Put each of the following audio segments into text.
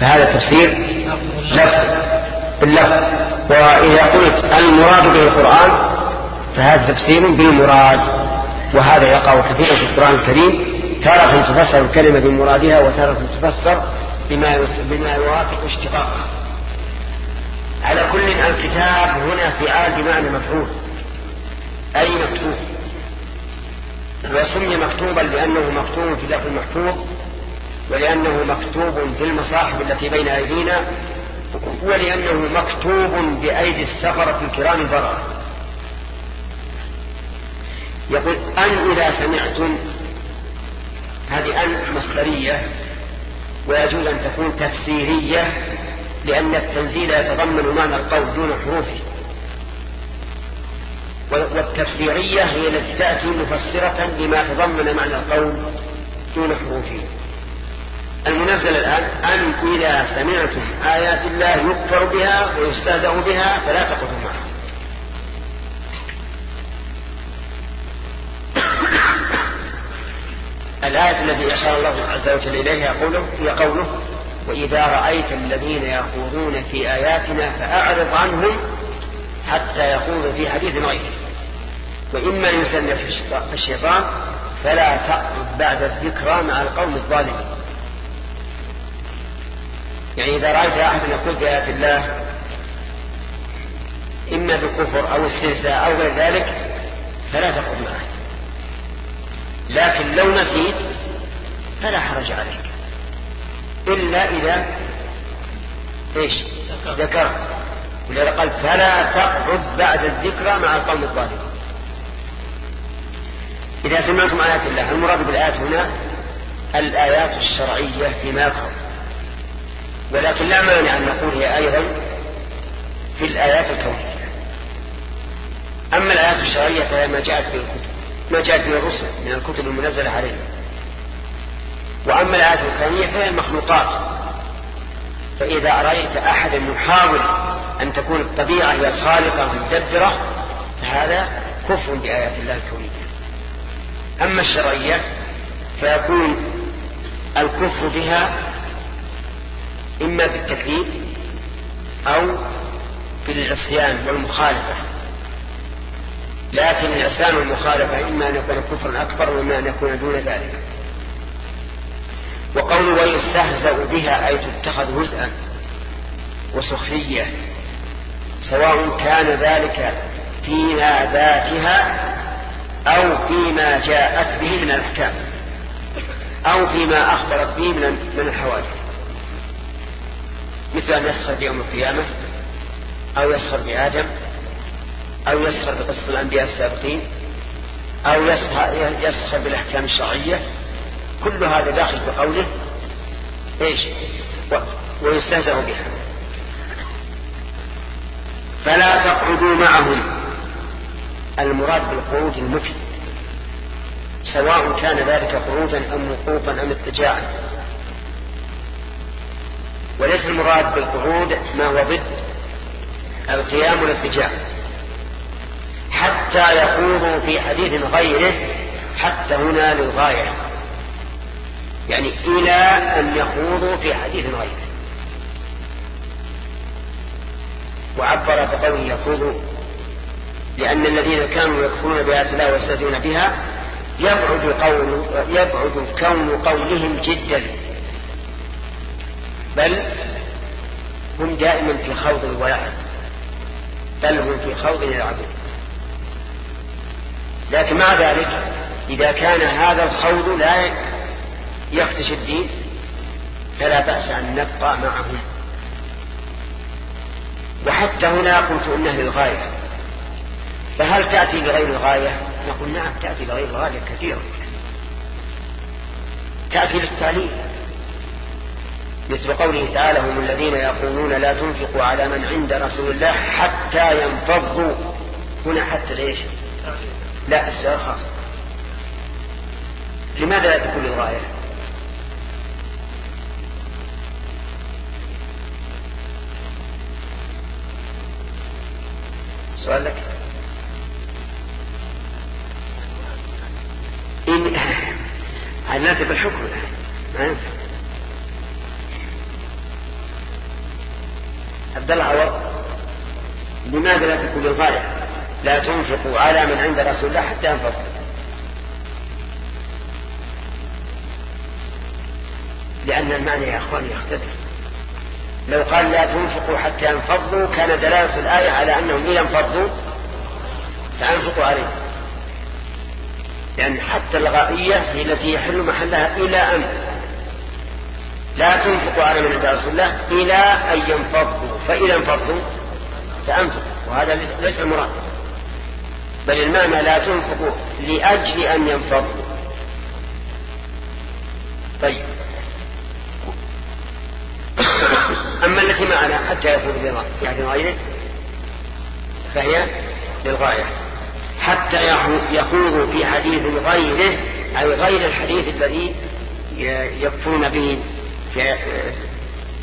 فهذا تفسير لفظ باللفظ وإذا قلت المراد به القرآن فهذا تفسير بالمراد وهذا يقع كثيرا في القرآن الكريم. تارة تفسر الكلمة بمرادها وتارة تفسر بما بما يوافق اشتقاقها. على كل الكتاب هنا فعال بمعنى مفعول. أي مكتوب؟ وسمي مكتوبا لأنه مكتوب في اللفظ المحفوظ ولأنه مكتوب في المصاحف التي بين أيدينا ولأنه مكتوب بأيدي السفرة الكرام البررة يقول أن إذا سمعتم هذه أن مصدرية ويجوز أن تكون تفسيرية لأن التنزيل يتضمن معنى القول دون حروفه. والتفسيرية هي التي تأتي مفسرة لما تضمن معنى القول دون حروفه. المنزل الآن أن إذا سمعتم آيات الله يكفر بها ويستهزأ بها فلا تقضوا معها الآية التي أشار الله عز وجل إليها قوله هي قوله وإذا رأيت الذين يخوضون في آياتنا فأعرض عنهم حتى يخوضوا في حديث غيره. وإما يسن في الشيطان فلا تقعد بعد الذكرى مع القوم الظالمين. يعني إذا رأيت أحد يقول بآيات الله إما بكفر أو استهزاء أو غير ذلك فلا تقعد معه. لكن لو نسيت فلا حرج عليك. إلا إذا إيش؟ ذكر ولذا قال فلا تقعد بعد الذكرى مع القوم الظالمين. إذا سمعتم آيات الله المراد بالآيات هنا الآيات الشرعية فيما يقرأ. ولكن لا مانع أن نقول هي أيضا في الآيات الكونية. أما الآيات الشرعية فهي ما جاءت في الكتب ما جاءت به الرسل من الكتب المنزلة عليهم. وأما الآيات الكونية فهي المخلوقات. فإذا رأيت أحدا يحاول أن تكون الطبيعة هي الخالقة المدبرة فهذا كفر بآيات الله الكونية. أما الشرعية فيكون الكفر بها إما بالتكذيب أو بالعصيان والمخالفة. لكن العصيان والمخالفة إما أن يكون كفرا أكبر وإما أن يكون دون ذلك. وقول ويستهزأ بها أي تتخذ هزءا وسخرية سواء كان ذلك فيما ذاتها أو فيما جاءت به من الأحكام أو فيما أخبرت به من الحوادث. مثل أن يسخر بيوم القيامة أو يسخر بآدم أو يسخر بقصة الأنبياء السابقين أو يسخر بالأحكام الشرعية. كل هذا داخل بقوله إيش؟ ويستهزأ بها. فلا تقعدوا معهم. المراد بالقعود المكث سواء كان ذلك قعودا أم وقوفا أم اتجاعا. وليس المراد بالقعود ما هو ضد القيام والاتجاه. حتى يخوضوا في حديث غيره حتى هنا للغاية. يعني إلى أن يخوضوا في حديث غيره. وعبر بقوله يخوضوا لأن الذين كانوا يكفرون بآيات الله ويستهزئون بها يبعد قول يبعد كون قولهم جدا. بل هم دائما في خوض ولعب بل هم في خوض يلعبون لكن مع ذلك إذا كان هذا الخوض لا يخدش الدين فلا بأس أن نبقى معهم وحتى هنا قلت إنه للغاية. فهل تأتي لغير الغاية؟ نقول نعم تأتي لغير الغاية كثيرا. تأتي للتعليم. مثل قوله تعالى هم الذين يقولون لا تنفقوا على من عند رسول الله حتى ينفضوا. هنا حتى ليش؟ لا السؤال خاص. لماذا لا تكون للغاية؟ سؤال لك. إن الناس بالحكم ما ينفع عبد الله عوض لماذا لا تكون للغاية لا تنفقوا على من عند رسول الله حتى ينفقوا لأن المعنى يا أخواني يختلف. لو قال لا تنفقوا حتى ينفضوا كان دلالة الآية على أنهم إذا انفضوا فأنفقوا عليهم. لأن حتى الغائية هي التي يحل محلها إلى أن لا تنفقوا على من عند رسول الله إلى أن ينفضوا فإذا انفضوا فأنفقوا وهذا ليس المراد. بل المعنى لا تنفقوا لأجل أن ينفضوا. طيب. أما التي معنا حتى يكون يعني غيره فهي للغاية. حتى يخوض في حديث غيره أي غير الحديث الذي يكفرون به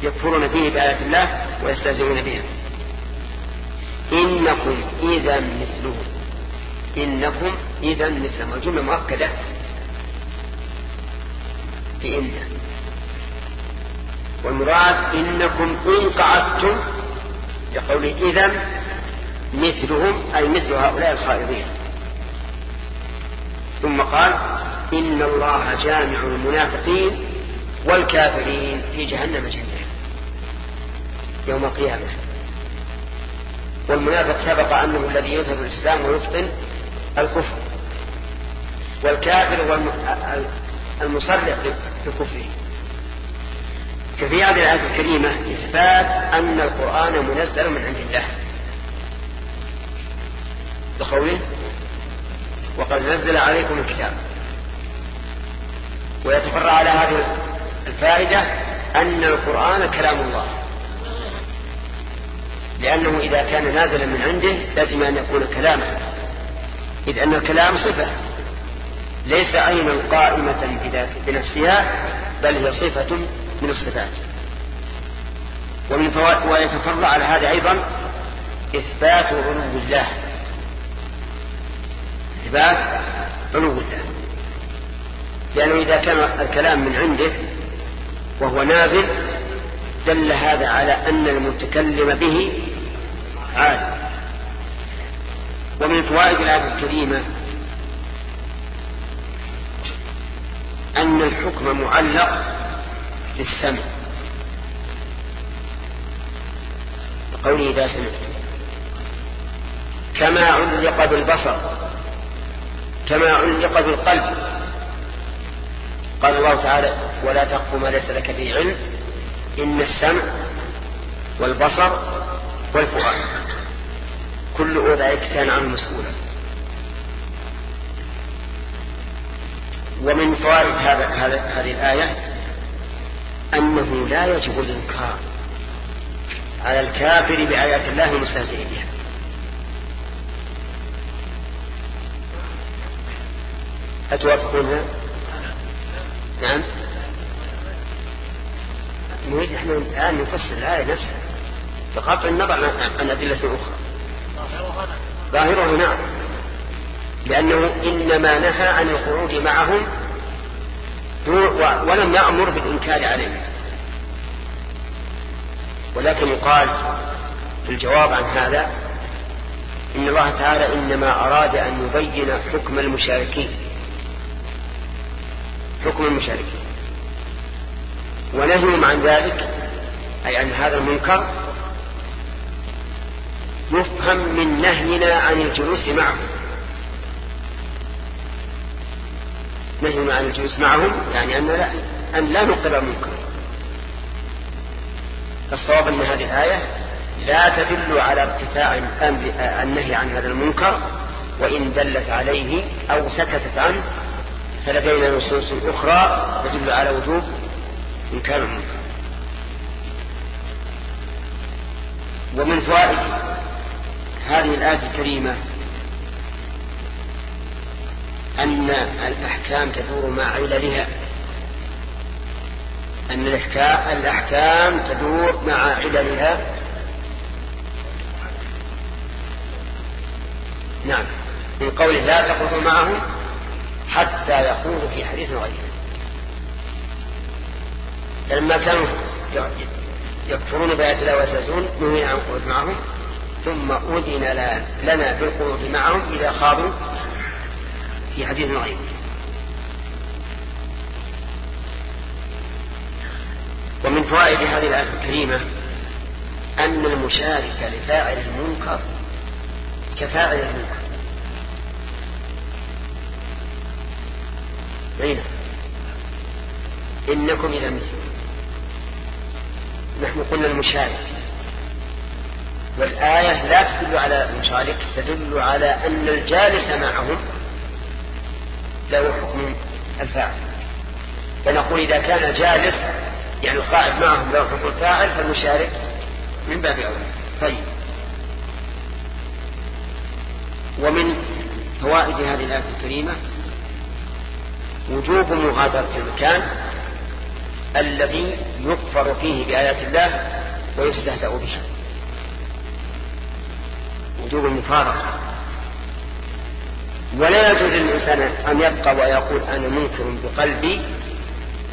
يكفرون به بآيات الله ويستهزئون بها. إنكم إذا مثلهم. إنكم إذا مثلهم. الجملة مؤكدة. في إن والمراد إنكم إن قعدتم يقول إذا مثلهم أي مثل هؤلاء الخائضين. ثم قال إن الله جامع المنافقين والكافرين في جهنم جميعا يوم القيامة. والمنافق سبق أنه الذي يظهر الإسلام ويبطن الكفر. والكافر المصرح بكفره. ففي هذه الآية الكريمة إثبات أن القرآن منزل من عند الله. بقوله وقد نزل عليكم الكتاب. ويتفرع على هذه الفائدة أن القرآن كلام الله. لأنه إذا كان نازلا من عنده لازم أن يكون كلاما إذ أن الكلام صفة. ليس عينا قائمة بنفسها بل هي صفة من الصفات. ومن فوائد ويتفرع على هذا أيضا إثبات علو الله. إثبات علو الله. لأنه إذا كان الكلام من عنده وهو نازل دل هذا على أن المتكلم به عالم ومن فوائد الآية الكريمة أن الحكم معلق بالسمع. قوله إذا سمعت. كما علق بالبصر كما علق بالقلب. قال الله تعالى ولا تقف ما ليس لك به علم إن السمع والبصر والفؤاد. كل أولئك كان عنه مسؤولا ومن فوائد هذا هذه الآية أنه لا يجب الإنكار على الكافر بآيات الله المستهزئ بها. أتوافقونها؟ نعم. نريد إحنا الآن نفسر الآية نفسها. بقطع النظر عن أدلة أخرى. ظاهره نعم. لأنه إنما نهى عن الخروج معهم ولم يأمر بالإنكار عليهم. ولكن يقال في الجواب عن هذا إن الله تعالى إنما أراد أن يبين حكم المشاركين. حكم المشاركين. ونهيهم عن ذلك أي عن هذا المنكر يفهم من نهينا عن الجلوس معهم. نهينا عن الجلوس معهم يعني أن لا, أن لا نقر المنكر الصواب أن هذه الآية لا تدل على ارتفاع النهي عن هذا المنكر وإن دلت عليه أو سكتت عنه. فلدينا نصوص أخرى تدل على وجوب إنكار المنكر. ومن فوائد هذه الآية الكريمة أن الأحكام تدور مع عللها أن الأحكام تدور مع عللها نعم. من قوله لا تخوضوا معهم حتى يخوضوا في حديث غيره. لما كانوا يكفرون بآيات الله ويستهزئون نهينا عن القعود معهم ثم أذن لنا بالقعود معهم إذا خاضوا في حديث غيره. ومن فوائد هذه الآية الكريمة أن المشارك لفاعل المنكر كفاعل المنكر. أين إنكم إذا مثل نحن قلنا المشارك. والآية لا تدل على المشارك تدل على أن الجالس معهم له حكم الفاعل. فنقول إذا كان جالس يعني القائد معهم له حكم الفاعل فالمشارك من باب أولى طيب. ومن فوائد هذه الآية الكريمة وجوب مغادرة المكان الذي يكفر فيه بآيات الله ويستهزأ بها. وجوب المفارقة. ولا يجوز للإنسان أن يبقى ويقول أنا منكر بقلبي.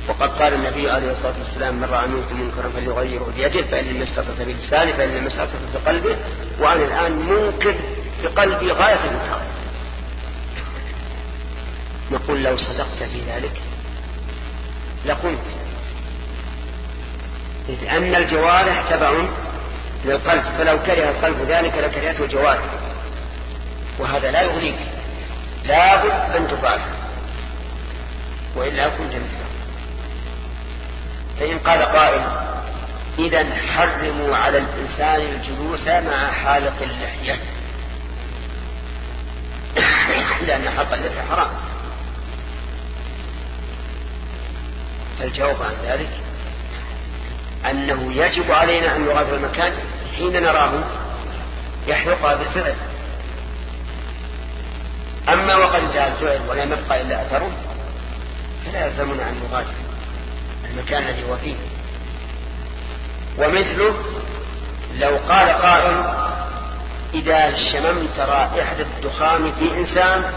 وقد قال النبي عليه الصلاة والسلام من رأى منكم منكرا فليغيره بيده فإن لم يستطع بلسانه فإن لم يستطع بقلبه. وأنا الآن منكر بقلبي غاية الإنكار نقول لو صدقت في ذلك لقلت. إذ أن الجوارح تبع للقلب فلو كره القلب ذلك لكرهته الجوارح. وهذا لا يغنيك. لابد أن تفعل وإلا كنت مثله. فإن قال قائل إذا حرموا على الإنسان الجلوس مع حالق اللحية. لأن حلق اللحية حرام. الجواب عن ذلك أنه يجب علينا أن نغادر المكان حين نراه يحرقها بالفعل. أما وقد جاء الفعل ولم يبقى إلا أثره فلا يلزمنا أن نغادر المكان الذي هو فيه. ومثله لو قال قائل إذا شممت رائحة الدخان في إنسان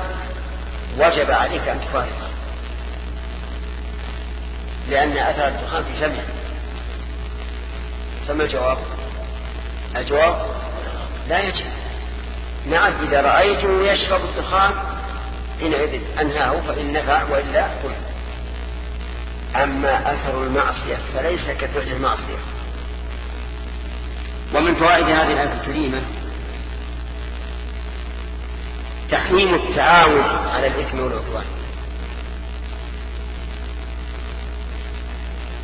وجب عليك أن تفارقه. لأن أثر الدخان في فمه فما الجواب؟ الجواب؟ لا يجب. نعم إذا رأيته يشرب الدخان حينئذ أنهاه فإن نفع وإلا قل أما أثر المعصية فليس كفعل المعصية. ومن فوائد هذه الآية الكريمة تحريم التعاون على الإثم والعدوان.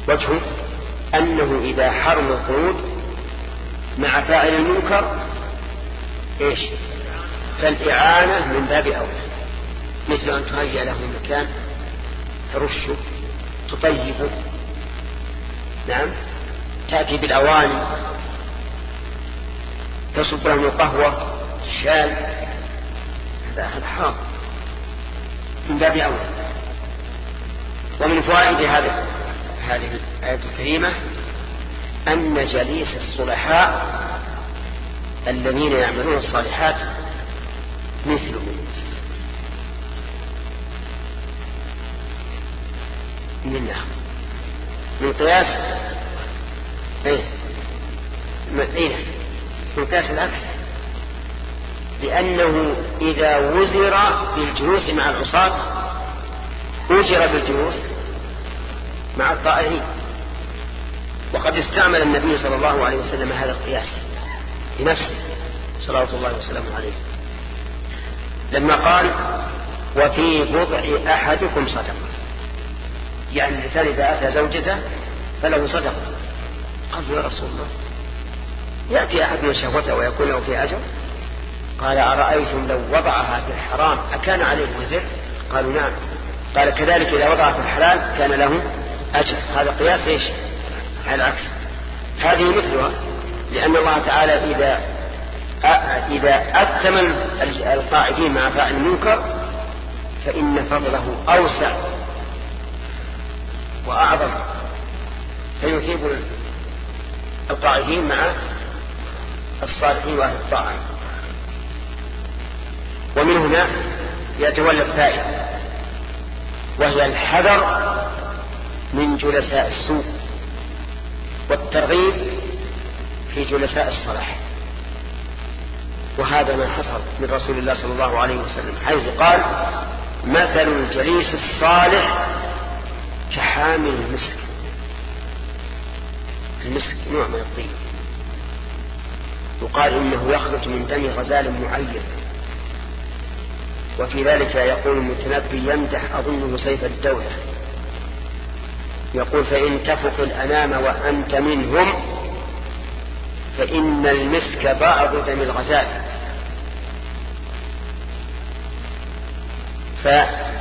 وجهه أنه إذا حرم القعود مع فاعل المنكر إيش؟ فالإعانة من باب أولى مثل أن تهيأ له مكان ترشه تطيبه نعم. تأتي بالأواني. تصب لهم القهوة الشاي هذا حرام. من باب أولى ومن فوائد هذا. هذه الآية الكريمة أن جليس الصلحاء الذين يعملون الصالحات مثلهم منها من قياس؟ إيه. إيه. من قياس العكس. لأنه إذا وزر بالجلوس مع العصاة أجر بالجلوس مع الطائعين وقد استعمل النبي صلى الله عليه وسلم هذا القياس لنفسه صلوات الله وسلامه عليه. لما قال وفي بضع أحدكم صدقة. يعني الإنسان إذا أتى زوجته فله صدقة. قال يا رسول الله يأتي أحدنا شهوته ويكون له في أجر؟ قال أرأيتم لو وضعها في الحرام أكان عليه وزر؟ قالوا نعم. قال كذلك إذا وضعها في الحلال كان له أجر هذا قياس إيش؟ على العكس. هذه مثلها لأن الله تعالى إذا إذا أثم القاعدين مع فاعل المنكر فإن فضله أوسع وأعظم. فيثيب القاعدين مع الصالحين وأهل الطاعة. ومن هنا يتولد فائدة وهي الحذر من جلساء السوء والترغيب في جلساء الصلاح. وهذا ما حصل من رسول الله صلى الله عليه وسلم حيث قال مثل الجليس الصالح كحامل المسك. المسك نوع من الطين يقال إنه يخرج من دم غزال معين. وفي ذلك يقول المتنبي يمدح أظنه سيف الدولة. يقول فإن تفق الأنام وأنت منهم فإن المسك بعض دم الغزال فنحن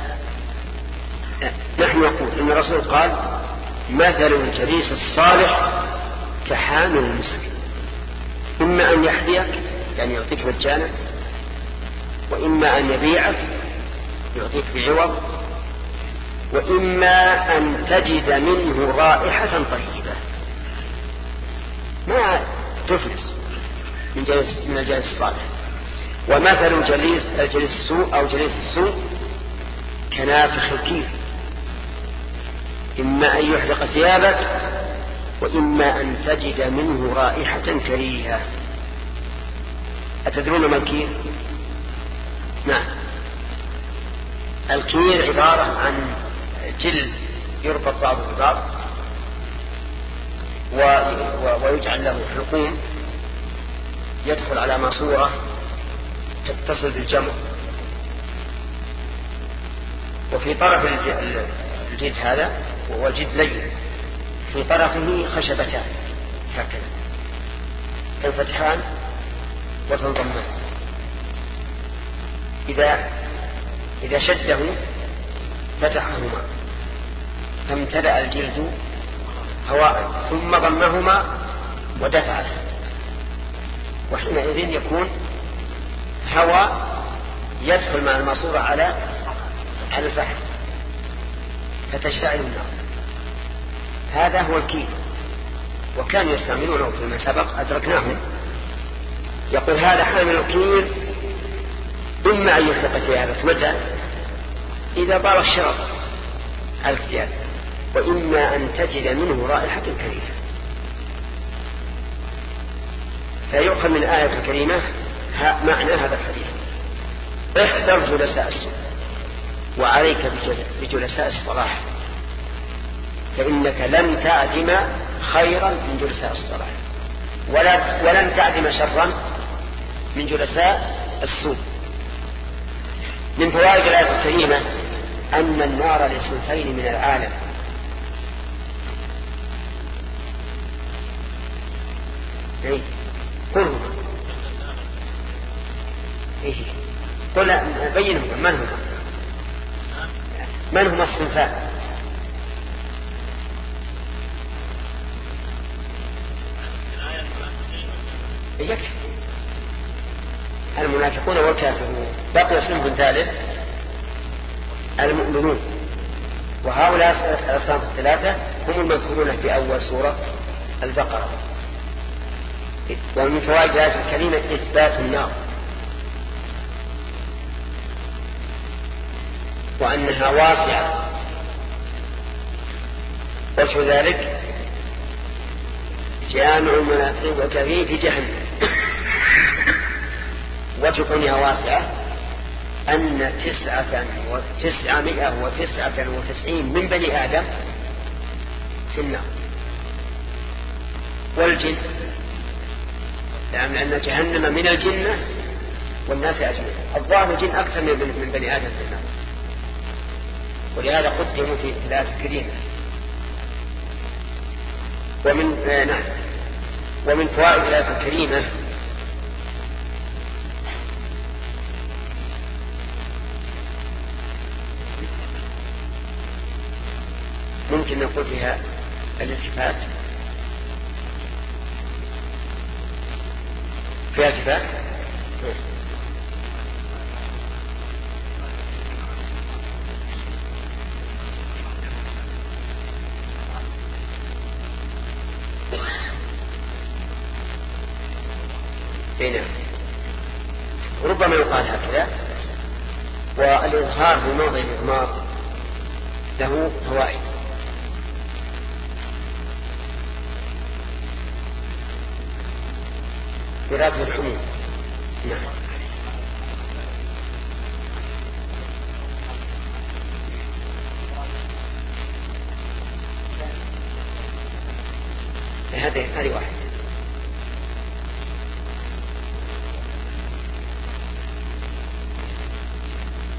نقول إن الرسول قال مثل الجليس الصالح كحامل المسك. إما أن يحذيك يعني يعطيك مجانا وإما أن يبيعك يعطيك بعوض وإما أن تجد منه رائحة طيبة. ما تفلس من جلس من الجليس الصالح. ومثل جليس الجليس السوء أو جليس السوء كنافخ الكير إما أن يحرق ثيابك وإما أن تجد منه رائحة كريهة. أتدرون ما الكير نعم. الكير عبارة عن جلد يربط بعضه ببعض ويجعل له حلقوم يدخل على ماسورة تتصل بالجمر وفي طرف الجلد هذا وهو جلد لين. في طرفه خشبتان هكذا. تنفتحان وتنضمان. إذا إذا شده فتحهما. فامتلأ الجلد هواء ثم ضمهما ودفعه وحينئذ يكون هواء يدخل مع الماسورة على على الفحم. فتشتعل النار. هذا هو الكيل. وكانوا يستعملونه فيما سبق أدركناهم. يقول هذا حامل الكيل إما أن يخلق ثيابك متى إذا طال الشرف على الثياب وإما أن تجد منه رائحة كريهة فيؤخذ من الآية الكريمة معنى هذا الحديث. احذر جلساء السوء وعليك بجلساء الصلاح. فإنك لن تعدم خيرا من جلساء الصلاح. ولا ولن تعدم شرا من جلساء السوء من فوائد الآية الكريمة أن النار لصنفين من العالم. إيه؟ قل إيه؟ قل بينهم من هما؟ من هما الصنفان؟ المنافقون والكافرون. بقي صنف ثالث المؤمنون. وهؤلاء الأصناف الثلاثة هم المذكورون في أول سورة البقرة. ومن فوائد هذه الكلمة إثبات النار. وأنها واسعة. وجه ذلك جامع المنافقين والكافرين في جهنم. وجه كونها واسعة أن تسعة وتسعمائة وتسعة وتسعين من بني آدم في النار. والجن لأن جهنم من الجنة والناس أجمعين. الظاهر الجن أكثر من بني آدم في النار. ولهذا قدموا في الآية الكريمة ومن آه نعم. ومن فوائد الآية الكريمة ممكن نقول فيها الالتفات. فيها التفات هنا ربما يقال هكذا. والإظهار في موضع الإضمار له فوائد. إرادة العموم نعم. هذه هذه واحدة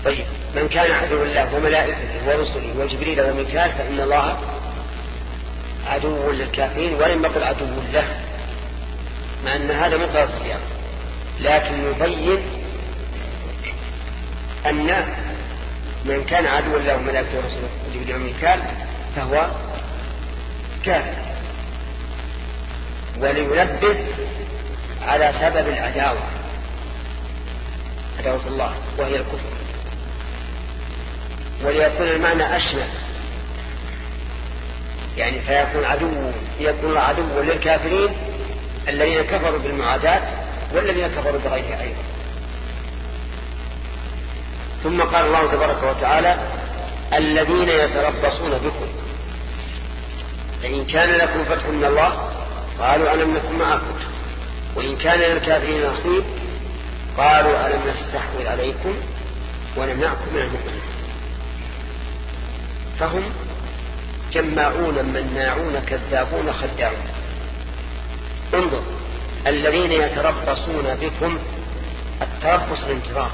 طيب من كان عدو الله وملائكته ورسله وجبريل وميكال فإن الله عدو للكافرين ولم يقل عدو له. مع أن هذا مقتضى السياق لكن يبين أن من كان عدوا له وملائكته ورسله وجبريل وميكال فهو كافر. ولينبه على سبب العداوة عداوة الله وهي الكفر. وليكون المعنى أشمل. يعني فيكون عدو يكون عدو للكافرين الذين كفروا بالمعاداة والذين كفروا بغيره أيضا ثم قال الله تبارك وتعالى الذين يتربصون بكم. فإن كان لكم فتح من الله قالوا ألم نكن معكم. وإن كان للكافرين نصيب قالوا ألم نستحوذ عليكم ونمنعكم من المؤمنين. فهم جماعون مناعون كذابون خداعون. انظر الذين يتربصون بكم التربص الانتظار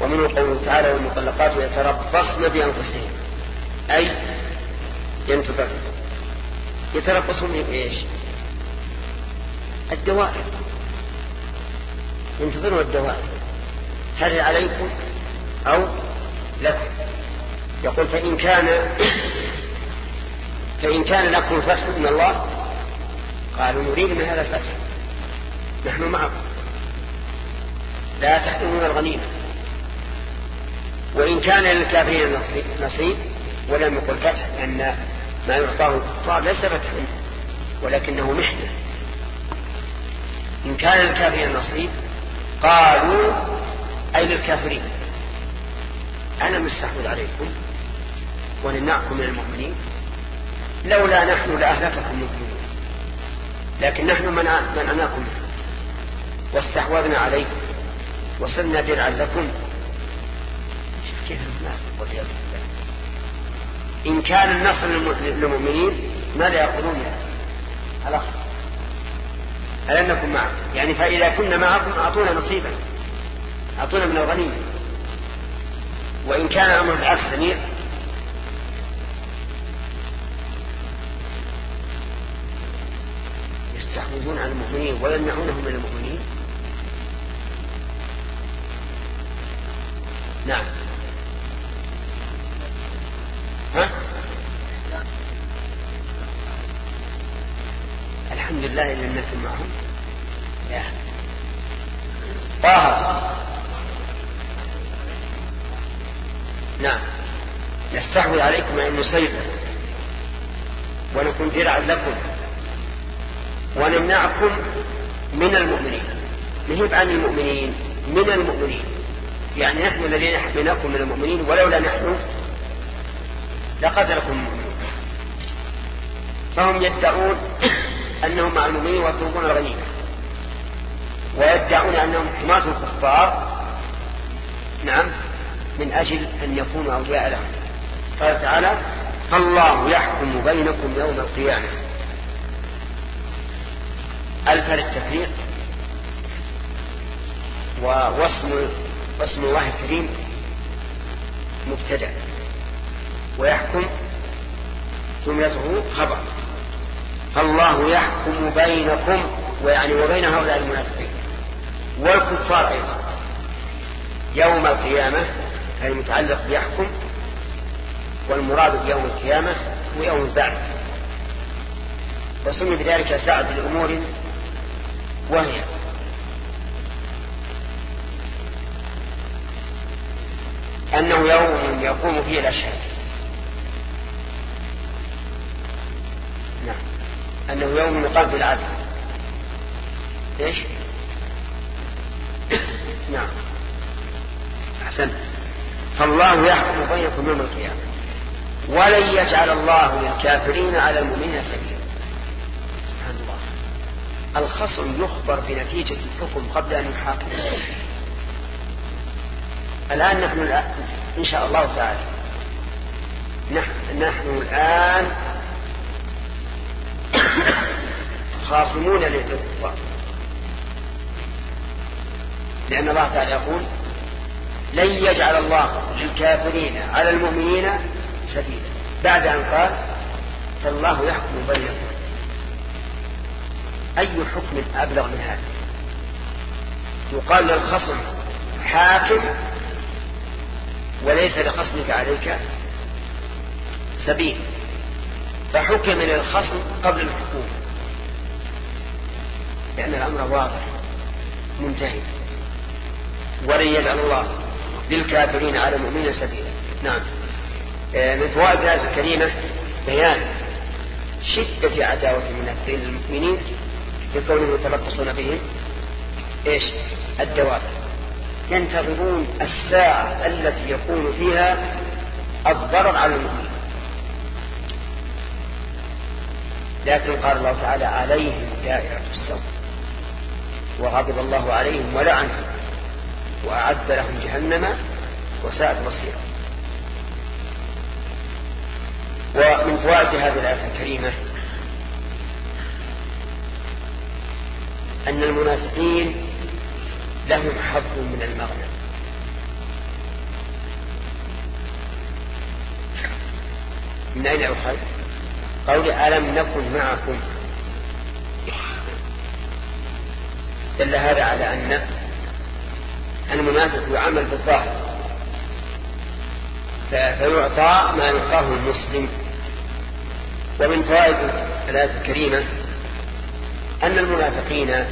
ومنه قوله تعالى والمطلقات يتربصن بأنفسهم. أي ينتظر. يتربصون بإيش؟ الدوائر. ينتظرون الدوائر. هل عليكم أو لكم؟ يقول فإن كان فإن كان لكم فتح من الله قالوا نريد من هذا الفتح. نحن معكم. لا تحرمون الغنيمة. وإن كان للكافرين نصيب ولم يقل فتح لأن ما يعطاه الكفار ليس فتحا ولكنه محنة. إن كان للكافرين نصيب قالوا أي للكافرين. أنا مستحوذ عليكم ونمنعكم من المؤمنين. لولا نحن لأهلككم المؤمنين لكن نحن منعناكم واستحوذنا عليكم وصرنا درعا لكم. كيف والعياذ بالله إن كان النصر للمؤمنين ماذا يقولون على ألم نكن معكم. يعني فإذا كنا معكم أعطونا نصيبا. أعطونا من الغنيمة. وإن كان الأمر بالعكس سمير يستحوذون على المؤمنين ويمنعونهم من المؤمنين؟ نعم. ها؟ الحمد لله إن الناس معهم. يا طه. نعم. نستحوذ عليكم أن نصيبه ونكون درعا لكم. ونمنعكم من المؤمنين. نهيب عن المؤمنين من المؤمنين. يعني نحن الذين حميناكم من المؤمنين ولولا نحن لقتلكم المؤمنين فهم يدعون أنهم مع المؤمنين ويطلبون الغنيمة. ويدعون أنهم حماة الكفار نعم من أجل أن يكونوا أولياء لهم. قال تعالى فالله يحكم بينكم يوم القيامة. ألف للتفريق وواسم واسم الله الكريم مبتدأ ويحكم جملته خبر فالله يحكم بينكم ويعني وبين هؤلاء المنافقين والكفار أيضا يوم القيامة أي متعلق بيحكم والمراد بيوم القيامة هو يوم البعث وسمي بذلك سعد الأمور وهي. أنه يوم يقوم فيه الأشهاد نعم. أنه يوم يقام في العدل. إيش؟ نعم. أحسنت. فالله يحكم بينكم يوم القيامة. ولن يجعل الله للكافرين على المؤمنين سبيلا. الخصم يخبر بنتيجة الحكم قبل أن يحاكم. الآن نحن الآن إن شاء الله تعالى. نحن الآن خاصمون للكفار لأن الله تعالى يقول لن يجعل الله للكافرين على المؤمنين سبيلا. بعد أن قال فالله يحكم بينكم أي حكم أبلغ من هذا؟ يقال للخصم حاكم وليس لخصمك عليك سبيل. فحكم للخصم قبل الحكومة. لأن الأمر واضح منتهي. ولن يجعل الله للكافرين على المؤمنين سبيلا. نعم. آه، من فوائد الآية الكريمة بيان شدة عداوة المنافقين بكونهم يتلقصون بهم إيش؟ الدواب. ينتظرون الساعة التي يكون فيها الضرر على المؤمنين لكن قال الله تعالى عليهم دائرة السوء. وغضب الله عليهم ولعنهم. وأعد لهم جهنم وساءت مصيرا ومن فوائد هذه الآية الكريمة أن المنافقين لهم حظ من المغنم. من أين أخذ؟ قول ألم نكن معكم؟ دل هذا على أن المنافق يعمل بالظاهر. فيعطى ما يعطاه المسلم. ومن فوائد الآية الكريمة أن المنافقين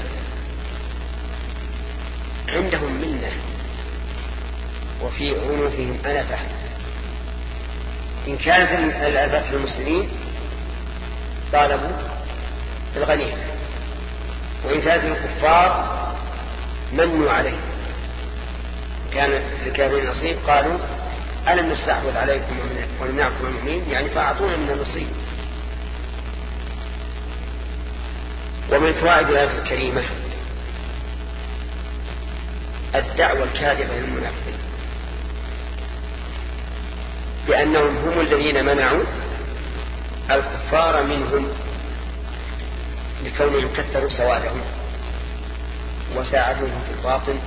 عندهم منة وفي عنوفهم أنفة إن كانت الألبات المسلمين طالبوا الغنيمة. وإن كانت الكفار منوا عليه كان لكافرين نصيب قالوا ألم نستحوذ عليكم ونمنعكم المؤمنين؟ يعني فأعطونا من النصيب. ومن فوائد الآية الكريمة الدعوة الكاذبة للمنافقين بأنهم هم الذين منعوا الكفار منهم لكونهم كثروا سوادهم وساعدوهم في الباطل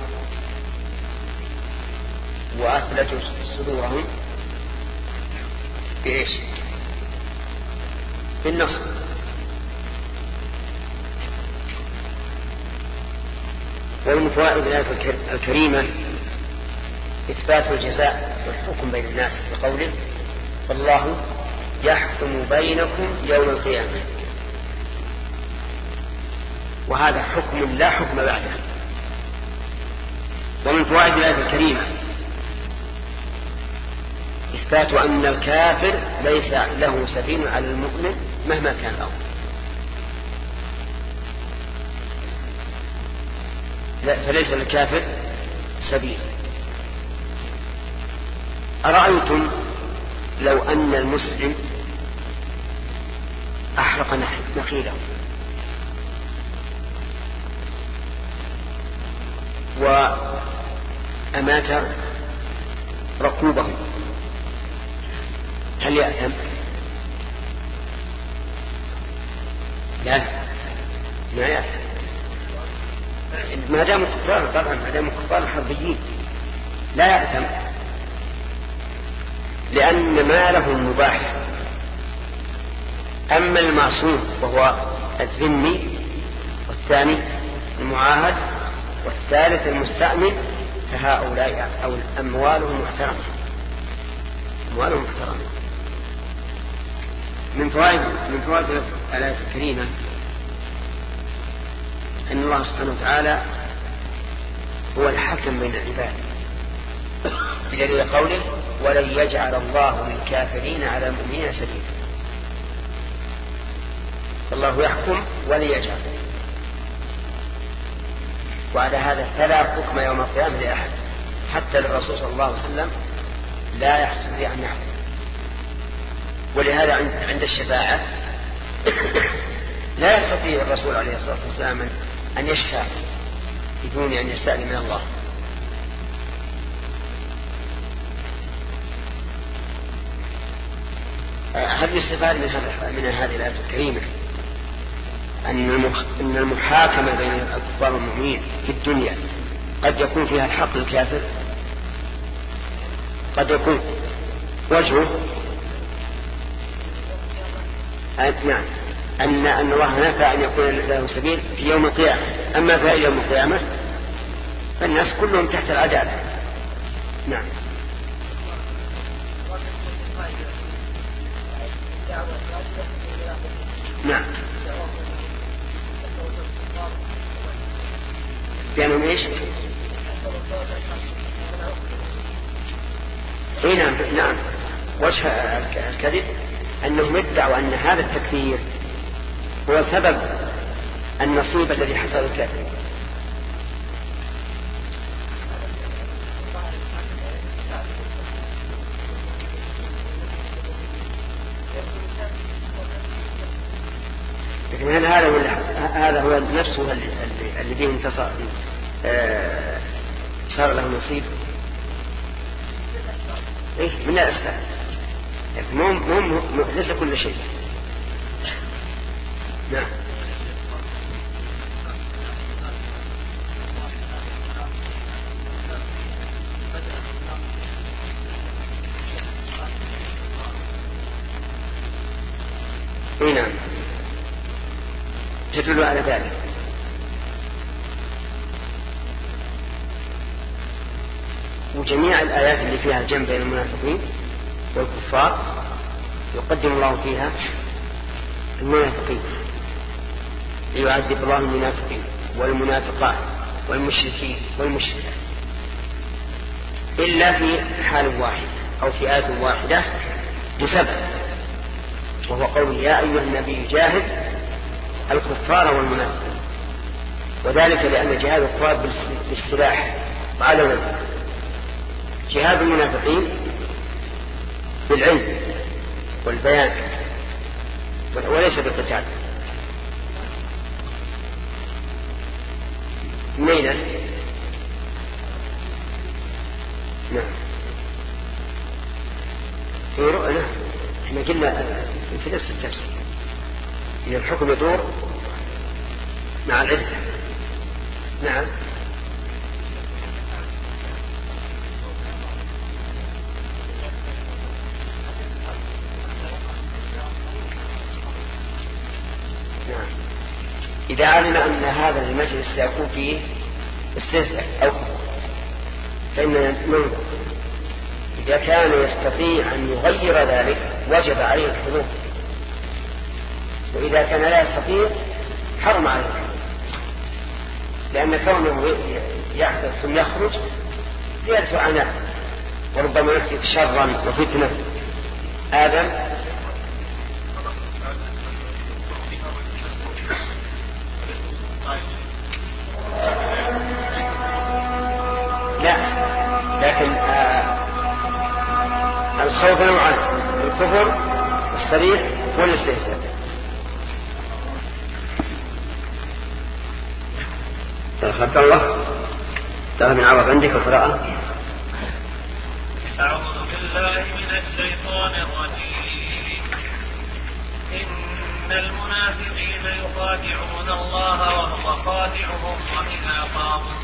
وأثلجوا صدورهم بإيش؟ بالنصر ومن فوائد الآية الكريمة إثبات الجزاء والحكم بين الناس بقوله فالله يحكم بينكم يوم القيامة. وهذا حكم لا حكم بعده. ومن فوائد الآية الكريمة إثبات أن الكافر ليس له سبيل على المؤمن مهما كان الأمر. فليس للكافر سبيل. أرأيتم لو أن المسلم أحرق نخيله؟ وأمات ركوبه. هل يأثم لا ما يأثم ما دام كفار طبعا ما دام كفار حربيين. لا يأثم. لأن مالهم مباح. أما المعصوم وهو الذمي والثاني المعاهد والثالث المستأمن فهؤلاء أو أموالهم محترمة. أموالهم محترمة. من فوائد من فوائد الآية الكريمة أن الله سبحانه وتعالى هو الحكم بين العباد. بدليل قوله ولن يجعل الله للكافرين على المؤمنين سبيلا فالله يحكم ولن يجعل. وعلى هذا فلا حكم يوم القيامة لأحد. حتى للرسول صلى الله عليه وسلم لا لي أن يحكم. ولهذا عند الشفاعة لا يستطيع الرسول عليه الصلاة والسلام أن يشفع بدون أن يستأذن من الله. هل يستفاد من هذا من هذه الآية الكريمة؟ أن المحاكمة بين الكفار والمؤمنين في الدنيا قد يكون فيها الحق للكافر؟ قد يكون. وجهه؟ نعم. أن أن الله نفى أن يكون له سبيل في يوم القيامة. أما في يوم القيامة فالناس كلهم تحت العدالة نعم. نعم. بأنهم إيش؟ إي نعم نعم. وجه الكذب أنهم ادعوا أن هذا التكفير هو سبب النصيب الذي حصل الكافر لكن هل هذا هو هذا هو نفسه اللي انتصر آه، صار له نصيب؟ إيه من الأسباب. مو مو ليس كل شيء. نعم أي نعم. تدل على ذلك. وجميع الآيات اللي فيها الجمع بين المنافقين والكفار يقدم الله فيها المنافقين. ليعذب الله المنافقين والمنافقات والمشركين والمشركات. إلا في حال واحد أو في آية واحدة بسبب وهو قول يا أيها النبي جاهد الكفار والمنافقين وذلك لأن جهاد الكفار بالسلاح على جهاد المنافقين بالعلم والبيان وليس بالقتال. من نعم. في رؤية إحنا قلنا في نفس التفسير إن الحكم يدور مع العدة نعم. إذا علم أن هذا المجلس سيكون فيه استهزاء أو فإن ننظر إذا كان يستطيع أن يغير ذلك وجب عليه الحضور. وإذا كان لا يستطيع حرم عليه الحضور. لأن كونه يحدث ثم يخرج زيادة عناء وربما يفتك شرا وفتنة. آدم لا لكن آه الخوف نوعان الكفر الصريح والاستهزاء عبد الله؟ ترى من عرض عندك القراءة؟ أعوذ بالله من الشيطان الرجيم. إن المنافقين يخادعون الله وهو خادعهم وإذا قاموا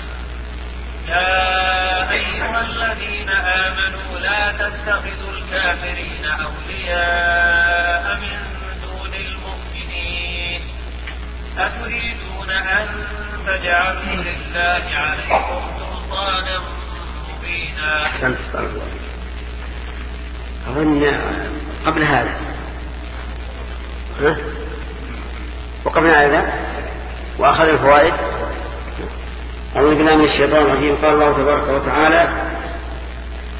يا أيها الذين آمنوا لا تتخذوا الكافرين أولياء من دون المؤمنين. أتريدون أن تجعلوا لله عليكم سلطانا مبينا. أحسنت. أظن قبل هذا. ها؟ وقبل هذا؟ وأخذ الفوائد؟ أعوذ بالله من الشيطان الرجيم. قال الله تبارك وتعالى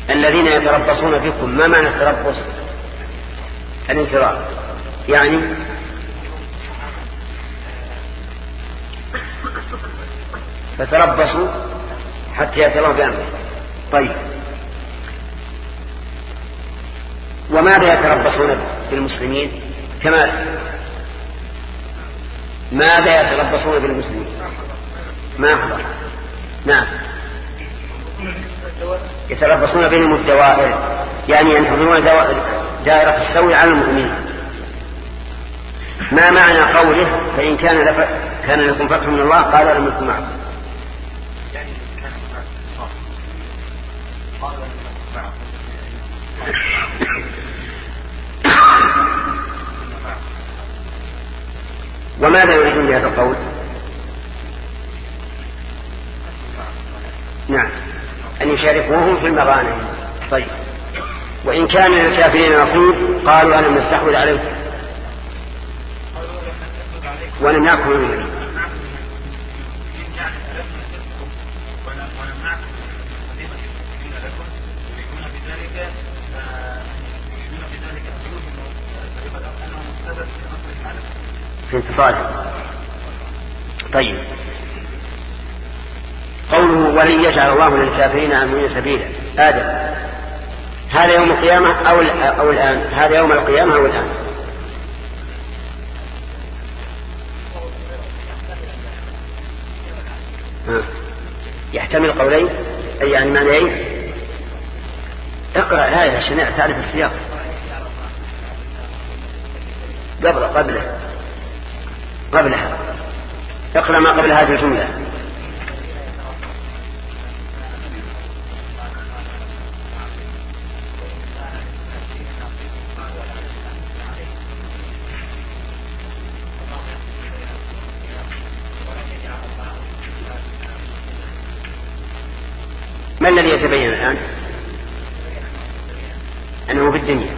الذين يتربصون بكم ما معنى التربص؟ الانتظار يعني فتربصوا حتى يأتي الله بأمره. طيب. وماذا يتربصون بالمسلمين؟ كما ماذا يتربصون بالمسلمين؟ ما أحضر نعم. يتربصون بينهم الدوائر. يعني ينحضرون دائرة السوء على المؤمنين. ما معنى قوله فإن كان لف... كان لكم فتح من الله قال لم يكن معكم. وماذا يريدون بهذا القول؟ نعم. أن يشاركوهم في المغانم. طيب. وإن كان للكافرين نصيب قالوا ألم نستحوذ ولم يأكل من في انتصاره طيب. ولن يجعل الله للكافرين عن سبيلا. آدم. هذا يوم القيامة أو, أو الآن. هذا يوم القيامة أو الآن. يحتمل قولين. أي يعني معنيين. اقرأ الآية عشان تعرف السياق. قبل قبله. قبلها. اقرأ ما قبل هذه الجملة ما الذي يتبين الآن أنه في الدنيا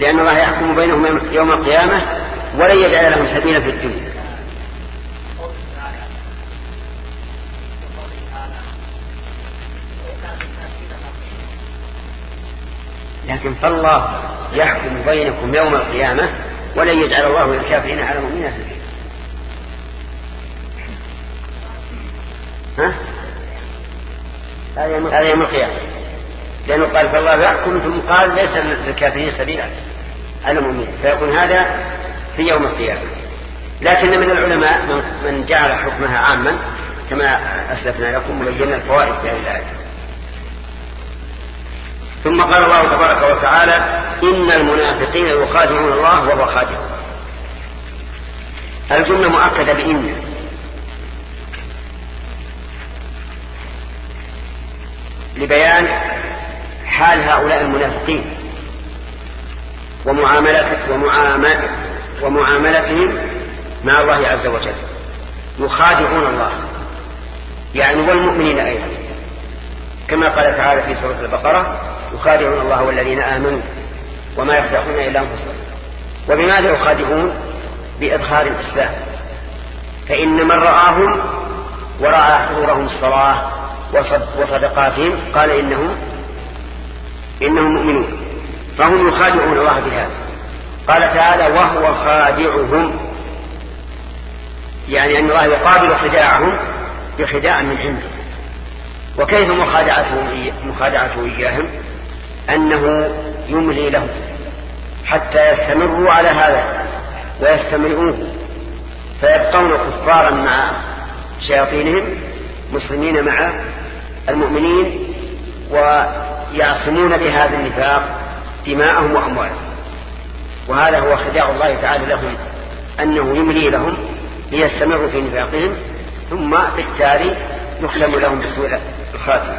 لأن الله يحكم بينهم يوم القيامة ولن يجعل لهم سبيلا في الدنيا. لكن فالله يحكم بينكم يوم القيامة ولن يجعل الله للكافرين على مؤمنين سبيلا. ها؟ هذا يوم القيامة. لأنه قال فالله يحكم ثم قال ليس للكافرين سبيلا. المؤمنين فيكون هذا في يوم القيامة. لكن من العلماء من جعل حكمها عاما كما أسلفنا لكم وبينا الفوائد في هذه الآية. ثم قال الله تبارك وتعالى إن المنافقين يخادعون الله وهو خادعهم. الجملة مؤكدة بإن. لبيان حال هؤلاء المنافقين. ومعاملة ومعاملتهم مع الله عز وجل. يخادعون الله. يعني والمؤمنين أيضا. كما قال تعالى في سورة البقرة يخادعون الله والذين آمنوا وما يخدعون إلا أنفسهم. وبماذا يخادعون؟ بإظهار الإسلام. فإن من رآهم ورأى حضورهم الصلاة وصدقاتهم قال إنهم إنهم مؤمنون. فهم يخادعون الله بهذا قال تعالى وهو خادعهم. يعني أن الله يقابل خداعهم بخداع من عنده. وكيف مخادعته مخادعته إياهم؟ أنه يملي لهم حتى يستمروا على هذا ويستمرون فيبقون كفارا مع شياطينهم مسلمين مع المؤمنين ويعصمون بهذا النفاق دماءهم وأموالهم. وهذا هو خداع الله تعالى لهم أنه يملي لهم ليستمروا في نفاقهم ثم بالتالي يختم لهم بسوء الخاتمة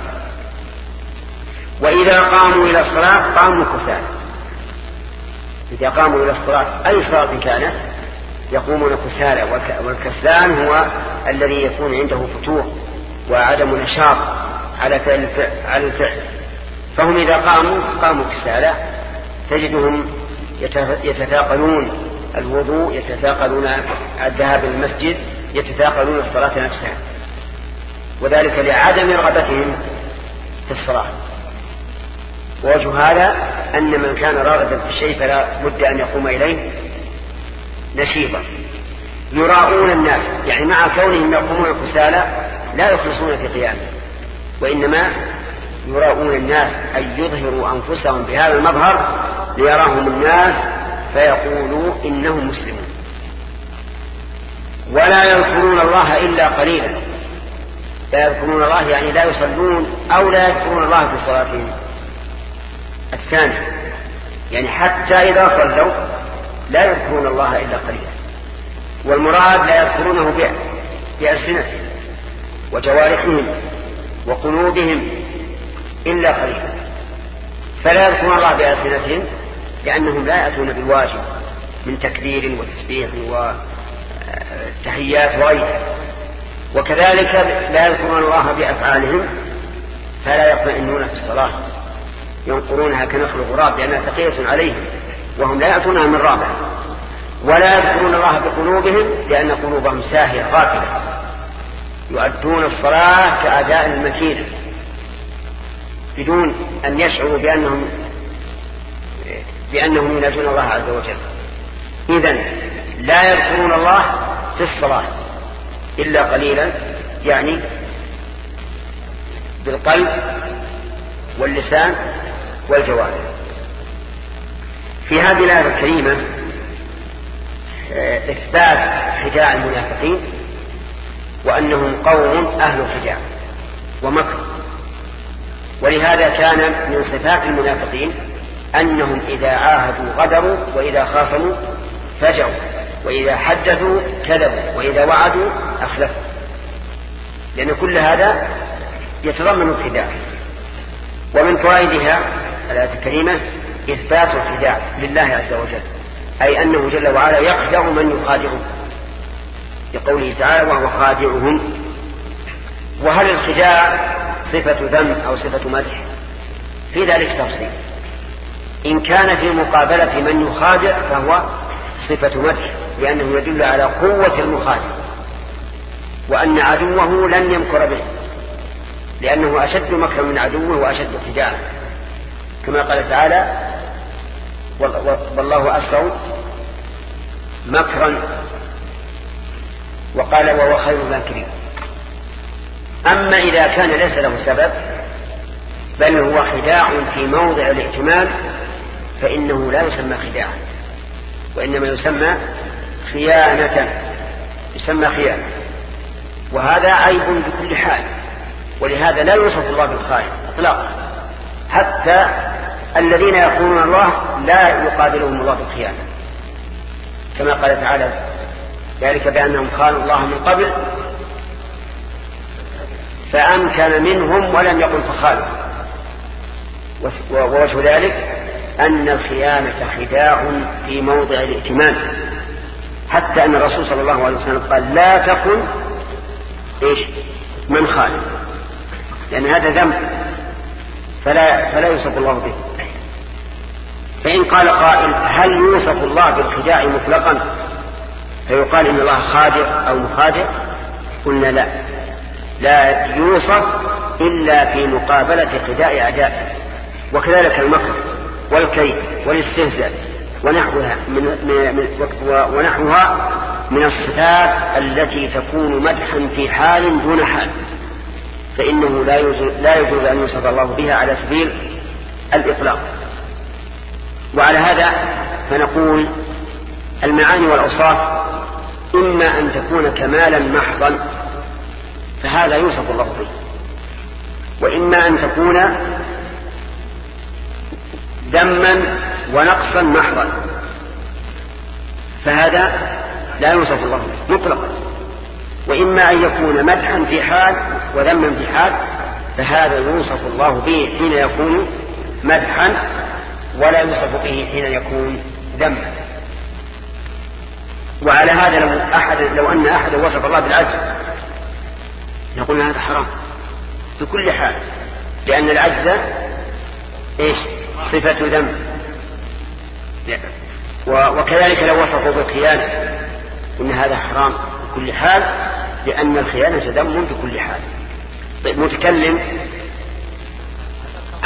وإذا قاموا إلى الصلاة قاموا كسالى. إذا قاموا إلى الصلاة أي صلاة كانت؟ يقومون كسالى والكسلان هو الذي يكون عنده فتوح وعدم نشاط على فعل على الفعل. فهم إذا قاموا قاموا كسالى. تجدهم يتثاقلون الوضوء يتثاقلون الذهاب المسجد يتثاقلون الصلاة نفسها. وذلك لعدم رغبتهم في الصلاة. ووجه هذا أن من كان راغبا في الشيء فلا بد أن يقوم إليه نشيطا. يراؤون الناس يعني مع كونهم يقومون كسالى لا يخلصون في قيامه وإنما يراؤون الناس أن يظهروا أنفسهم بهذا المظهر ليراهم الناس فيقولوا إنهم مسلمون. ولا يذكرون الله إلا قليلا. لا يذكرون الله يعني لا يصلون أو لا يذكرون الله في صلاتهم. الثانية يعني حتى إذا صلوا لا يذكرون الله إلا قليلا. والمراد لا يذكرونه بألسنتهم وجوارحهم وقلوبهم إلا قليلا فلا يذكرون الله بألسنتهم لأنهم لا يأتون بالواجب من تكبير وتسبيح وتحيات وغيرها وكذلك لا يذكرون الله بأفعالهم فلا يطمئنون في الصلاة. ينقرونها كنخل الغراب لأنها ثقيلة عليهم وهم لا يأتونها من رابع. ولا يذكرون الله بقلوبهم لأن قلوبهم ساهية غافلة يؤدون الصلاة كأداء المكينة. بدون أن يشعروا بأنهم بأنهم يناجون الله عز وجل. إذا لا يذكرون الله في الصلاة إلا قليلا يعني بالقلب واللسان والجوارح. في هذه الآية الكريمة آه، إثبات خداع المنافقين وأنهم قوم أهل خداع ومكر. ولهذا كان من صفات المنافقين أنهم إذا عاهدوا غدروا وإذا خاصموا فجروا وإذا حدثوا كذبوا وإذا وعدوا أخلفوا. لأن كل هذا يتضمن الخداع. ومن فوائدها الآية الكريمة إثبات الخداع لله عز وجل أي أنه جل وعلا يخدع من يخادعه لقوله تعالى وهو خادعهم. وهل الخداع صفة ذم أو صفة مدح. في ذلك تفصيل. إن كان في مقابلة من يخادع فهو صفة مدح لأنه يدل على قوة المخادع. وأن عدوه لن يمكر به لأنه أشد مكرا من عدوه وأشد خداعا كما قال تعالى والله أسرع مكرا. وقال وهو خير الماكرين. أما إذا كان ليس له سبب بل هو خداع في موضع الائتمان فإنه لا يسمى خداعا وإنما يسمى خيانة يسمى خيانة. وهذا عيب بكل حال ولهذا لا يوصف الله بالخائن اطلاقا. حتى الذين يقولون الله لا يقابلهم الله بالخيانة. كما قال تعالى ذلك بأنهم خانوا الله من قبل فأمكن منهم ولم يقل فخالوا ووجه ذلك أن الخيانة خداع في موضع الائتمان. حتى أن الرسول صلى الله عليه وسلم قال لا تكن إيش؟ من خان لأن هذا ذنب فلا, فلا يوصف الله به. فإن قال قائل هل يوصف الله بالخداع مطلقا؟ فيقال إن الله خادع أو مخادع؟ قلنا لا. لا يوصف إلا في مقابلة خداع أعدائه وكذلك المكر والكيد والاستهزاء ونحوها من, من ونحوها من الصفات التي تكون مدحا في حال دون حال فإنه لا يجوز, لا يجوز أن يوصف الله بها على سبيل الإطلاق. وعلى هذا فنقول المعاني والأوصاف إما أن تكون كمالا محضا فهذا يوصف الله به وإما أن تكون ذما ونقصا محضا. فهذا لا يوصف الله مطلقا. وإما أن يكون مدحا في حال وذما في حال فهذا يوصف الله به حين يكون مدحا ولا يوصف به حين يكون ذما وعلى هذا لو أحد لو أن أحد وصف الله بالعجز نقول هذا حرام. بكل حال لأن العجز إيش؟ صفة ذنب. وكذلك لو وصفوا بالخيانة إن هذا حرام بكل حال لأن الخيانة ذنب بكل حال. طيب متكلم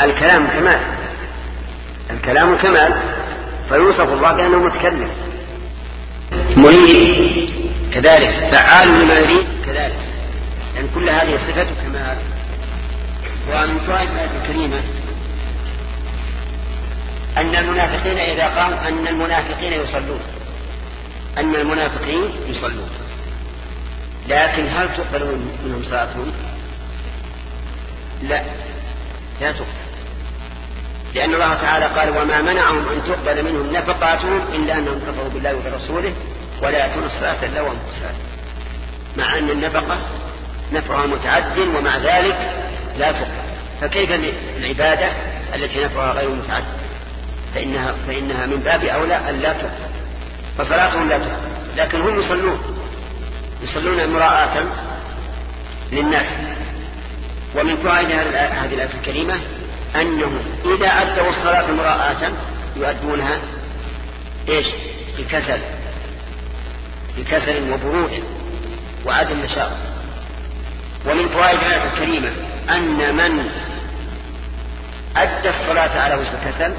الكلام كمال. الكلام كمال فيوصف الله بأنه متكلم. مريد كذلك. فعال لما يريد كذلك. لأن كل هذه صفة كمال ومن فوائد الآية الكريمة أن المنافقين إذا قاموا أن المنافقين يصلون. أن المنافقين يصلون. لكن هل تقبل منهم صلاتهم؟ لا. لا تقبل. لأن الله تعالى قال وما منعهم أن تقبل منهم نفقاتهم إلا أنهم كفروا بالله وبرسوله ولا يأتون الصلاة إلا وهم مع أن النفقة نفعها متعد ومع ذلك لا تقبل. فكيف العبادة التي نفعها غير متعد؟ فإنها, فإنها من باب أولى أن لا تقبل. فصلاتهم لا تقبل. لكن هم يصلون. يصلون مراعاة للناس. ومن فوائد هذه الآية الكريمة أنهم إذا أدوا الصلاة مراعاة يؤدونها إيش؟ بكسل. بكسل وبرود وعدم نشاط ومن فوائد الآية الكريمة أن من أدى الصلاة على وجه الكسل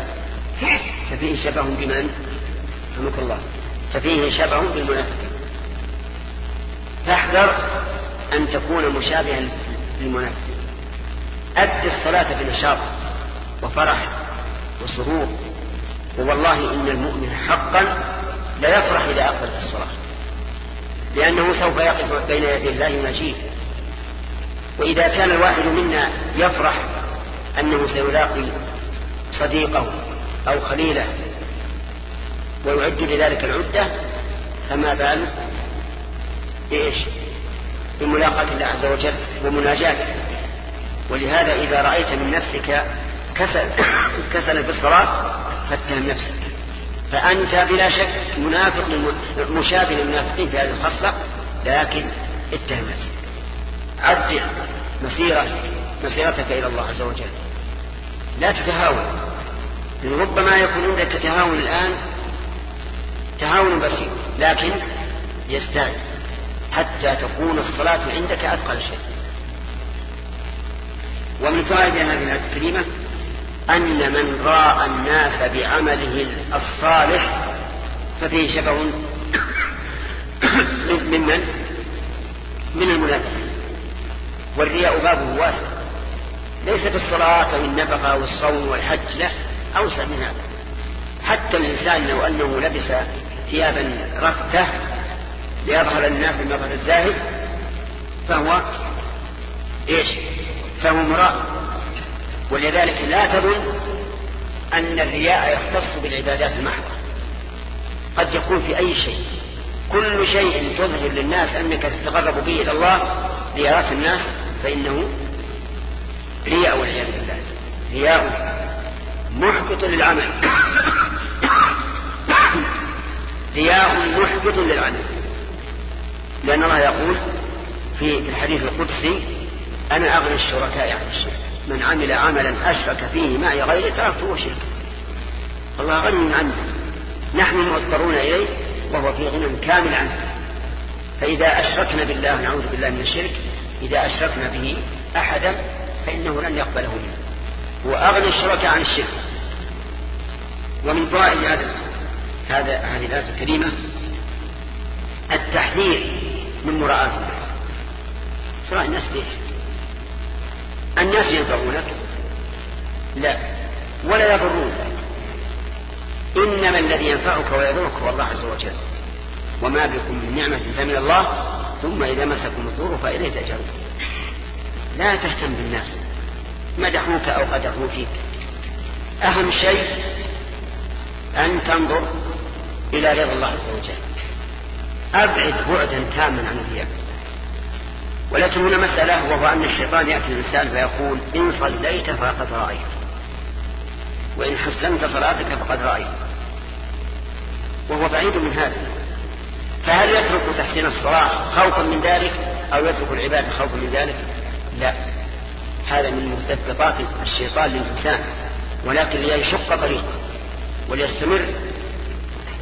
ففيه شبه بمن؟ رحمك الله. ففيه شبه بالمنافقين فاحذر أن تكون مشابها للمنافقين أد الصلاة بنشاط وفرح وسرور. ووالله إن المؤمن حقا لا يفرح إذا أقبل الصلاة. لأنه سوف يقف بين يدي الله مجيد وإذا كان الواحد منا يفرح أنه سيلاقي صديقه أو خليله ويعد لذلك العدة فما بال؟ بإيش؟ بملاقاة الله عز وجل ومناجاته. ولهذا إذا رأيت من نفسك كسل كسل في الصلاة فاتهم نفسك. فأنت بلا شك منافق مشابه للمنافقين في هذه الخصلة لكن اتهم نفسك. عدل مسيرة مسيرتك إلى الله عز وجل. لا تتهاون. ربما يكون عندك تهاون الآن تهاون بسيط لكن يزداد حتى تكون الصلاة عندك أثقل شيء. ومن فائدة هذه الآية الكريمة أن من رأى الناس بعمله الصالح ففيه شبه ممن من المنافقين والرياء بابه واسع ليس بالصلاة أو النفقة أو الصوم والحج لا أوسع من هذا. حتى الإنسان لو أنه لبس ثيابا رفته ليظهر الناس بمظهر الزاهد فهو إيش؟ فهو مراء. ولذلك لا تظن أن الرياء يختص بالعبادات المحضة. قد يكون في أي شيء. كل شيء تظهر للناس أنك تتقرب به إلى الله ليراك الناس فإنه رياء والعياذ بالله رياء محبط للعمل رياء محبط للعمل. لأن الله يقول في الحديث القدسي أنا أغني الشركاء عن الشرك من عمل عملا أشرك فيه معي غيري تركته وشرك الله غني عنه. نحن مضطرون إليه وهو في غنى كامل عنه. فإذا أشركنا بالله نعوذ بالله من الشرك إذا أشركنا به أحدا فإنه لن يقبله منا هو أغني الشركاء عن الشرك. ومن فوائد هذا هذا هذه الآية الكريمة التحذير من مراعاة الناس. سواء الناس ليش؟ الناس ينفعونك؟ لا. ولا يضرونك إنما الذي ينفعك ويضرك هو الله عز وجل. وما بكم من نعمة فمن الله ثم إذا مسكم الضر فإليه تجرون. لا تهتم بالناس. مدحوك أو قدحوا فيك. أهم شيء أن تنظر إلى رضا الله عز وجل. أبعد بعدا تاما عن الرياء. ولكن هنا مسألة وهو أن الشيطان يأتي الإنسان فيقول إن صليت فقد رأيت. وإن حسنت صلاتك فقد رأيت. وهو بعيد من هذا. فهل يترك تحسين الصلاة خوفا من ذلك أو يترك العبادة خوفا من ذلك؟ لا. هذا من مثبطات الشيطان للإنسان ولكن ليشق طريقه وليستمر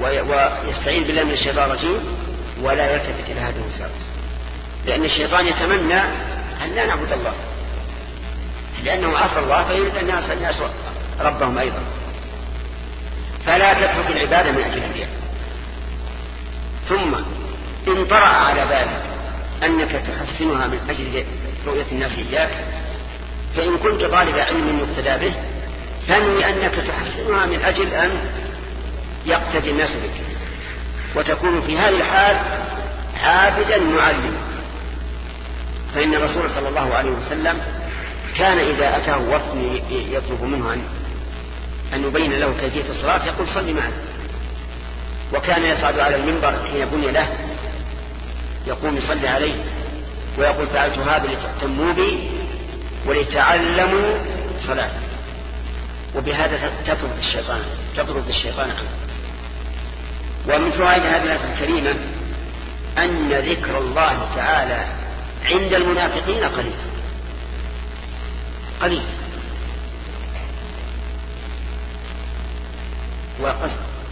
ويستعين بالله من الشيطان الرجيم ولا يلتفت إلى هذه الوساوس. لأن الشيطان يتمنى أن لا نعبد الله لأنه عصى الله فيريد أن يعصى الناس ربهم أيضا. فلا تترك العبادة من أجل الرياء ثم إن طرأ على بالك أنك تحسنها من أجل رؤية الناس إياك فإن كنت طالب علم يقتدى به فانوي أنك تحسنها من أجل أن يقتدي الناس بك. وتكون في هذه الحال عابدا معلما فإن الرسول صلى الله عليه وسلم كان إذا أتاه وفد يطلب منه أن أن يبين له كيفية الصلاة يقول صل معه وكان يصعد على المنبر حين بني له يقوم يصلي عليه ويقول فعلت هذا لتأتموا بي ولتعلموا صلاة. وبهذا تطرد الشيطان تطرد الشيطان ومن فوائد هذه الآية الكريمة أن ذكر الله تعالى عند المنافقين قليل. قليل.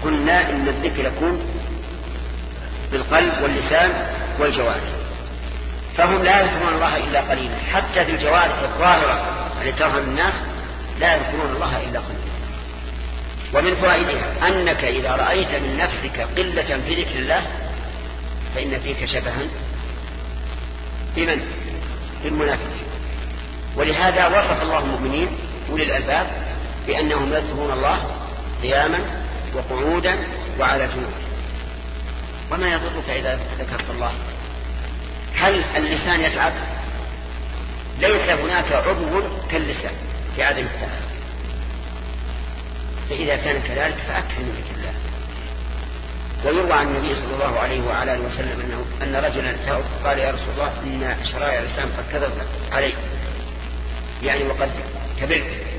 وقلنا إن الذكر يكون بالقلب واللسان والجوارح. فهم لا يذكرون الله إلا قليلا. حتى في الجوارح الظاهرة التي ترهم الناس لا يذكرون الله إلا قليلا. ومن فوائدها أنك إذا رأيت من نفسك قلة في ذكر الله فإن فيك شبها بمن؟ بالمنافقين ولهذا وصف الله المؤمنين أولي الألباب بأنهم يذكرون الله قياما وقعودا وعلى جنوب. وما يضرك إذا ذكرت الله؟ هل اللسان يتعب؟ ليس هناك عضو كاللسان في عدم التعب. فإذا كان كذلك فأكثر من ذكر الله. ويروى عن النبي صلى الله عليه وعلى آله وسلم انه أن رجلا قال يا رسول الله إن شرائع الإسلام قد كذبت عليك يعني وقد كبرت.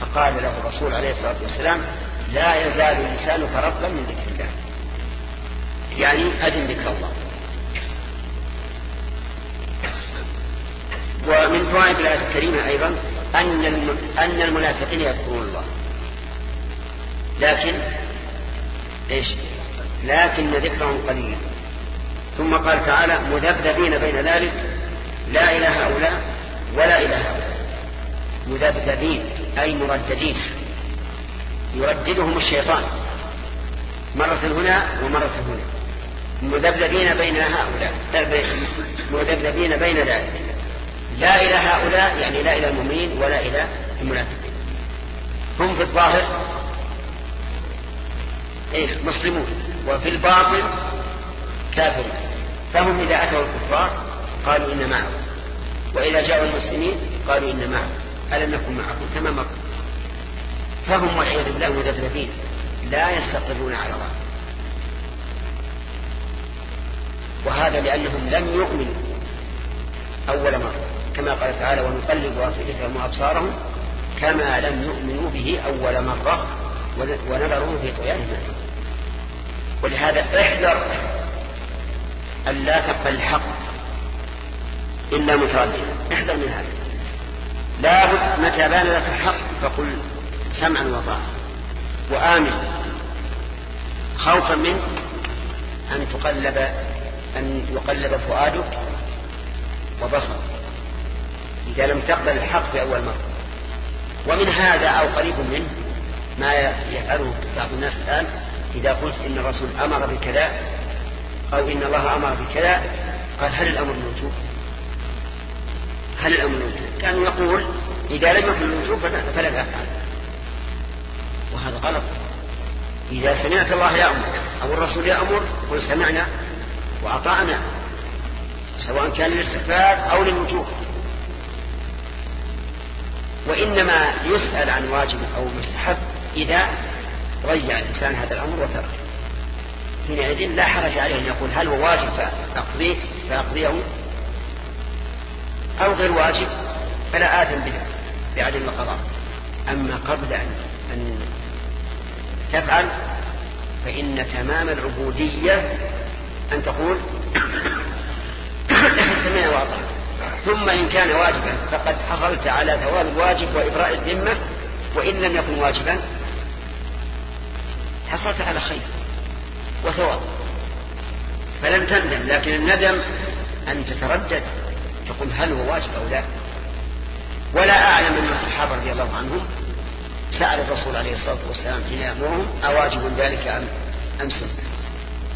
فقال له الرسول عليه الصلاة والسلام لا يزال لسانك رطبا من ذكر الله. يعني أدن ذكر الله. ومن فوائد الآية الكريمة أيضا أن أن المنافقين يذكرون الله. لكن إيش؟ لكن ذكرهم قليل ثم قال تعالى مذبذبين بين ذلك لا إلى هؤلاء ولا إلى هؤلاء. مذبذبين أي مرددين. يرددهم الشيطان. مرة هنا ومرة هنا. مذبذبين بين هؤلاء. مذبذبين بين ذلك. لا إلى هؤلاء يعني لا إلى المؤمنين ولا إلى المنافقين. هم في الظاهر إيه مسلمون. وفي الباطن كافرون. فهم إذا أتوا الكفار قالوا إن معهم وإذا جاءوا المسلمين قالوا إن معهم ألم نكن معكم؟ كما مر. فهم والعياذ بالله مذبذبين لا يستقرون على الله. وهذا لأنهم لم يؤمنوا أول مرة. كما قال تعالى ونقلب أفئدتهم وأبصارهم كما لم يؤمنوا به أول مرة ونظروا في طغيانهم ولهذا احذر أن لا تقبل الحق إلا مترددا. احذر من هذا. لابد متى بان لك الحق فقل سمعا وطاعة. وآمن. خوفا من أن تقلب أن يقلب فؤادك وبصرك. إذا لم تقبل الحق في أول مرة. ومن هذا أو قريب منه ما يفعله بعض الناس الآن إذا قلت إن الرسول أمر بكذا أو إن الله أمر بكذا قال هل الأمر موجود؟ هل الأمر موجود؟ كان يقول إذا لم يكن الوجوب فلا تفعل. وهذا غلط. إذا سمعت الله يأمر أو الرسول يأمر قل سمعنا وأطعنا سواء كان للاستغفار أو للوجوب وإنما يسأل عن واجب أو مستحب إذا ضيع الإنسان هذا الأمر وترك. حينئذ لا حرج عليه أن يقول هل هو واجب فأقضيه فأقضيه. أو غير واجب فلا آثم بعدم القضاء. أما قبل أن تفعل فإن تمام العبودية أن تقول سمعنا وأطعنا ثم إن كان واجبا فقد حصلت على ثواب الواجب وإبراء الذمة وإن لم يكن واجبا حصلت على خير وثواب. فلم تندم لكن الندم أن تتردد تقول هل هو واجب أو لا. ولا أعلم أن الصحابة رضي الله عنهم سأل الرسول عليه الصلاة والسلام حين يأمرهم أواجب ذلك أم أم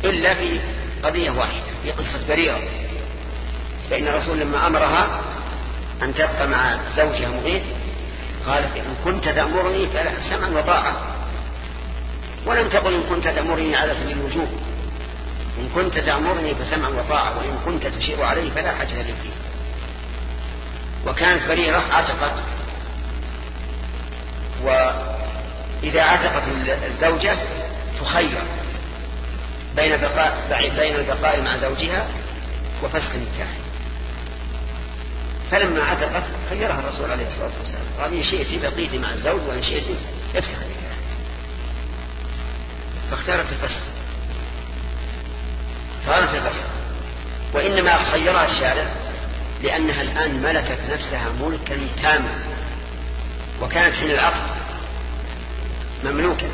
إلا في قضية واحدة في قصة بريرة. فإن الرسول لما أمرها أن تبقى مع زوجها مغيث قالت إن كنت تأمرني فلا سمعا وطاعة. ولم تقل إن كنت تأمرني على سبيل الوجوب إن كنت تأمرني فسمعا وطاعة وإن كنت تشير علي فلا حاجة لي فيه. وكانت بريرة عتقت وإذا عتقت الزوجة تخير بين بقاء بين البقاء مع زوجها وفسخ النكاح. فلما عتقت خيرها الرسول عليه الصلاة والسلام. قال إن شئت بقيت مع الزوج وإن شئت افسخ النكاح. فاختارت الفسخ. صارت الفسخ. وإنما خيرها الشارع لأنها الآن ملكت نفسها ملكا تاما. وكانت حين العقد مملوكة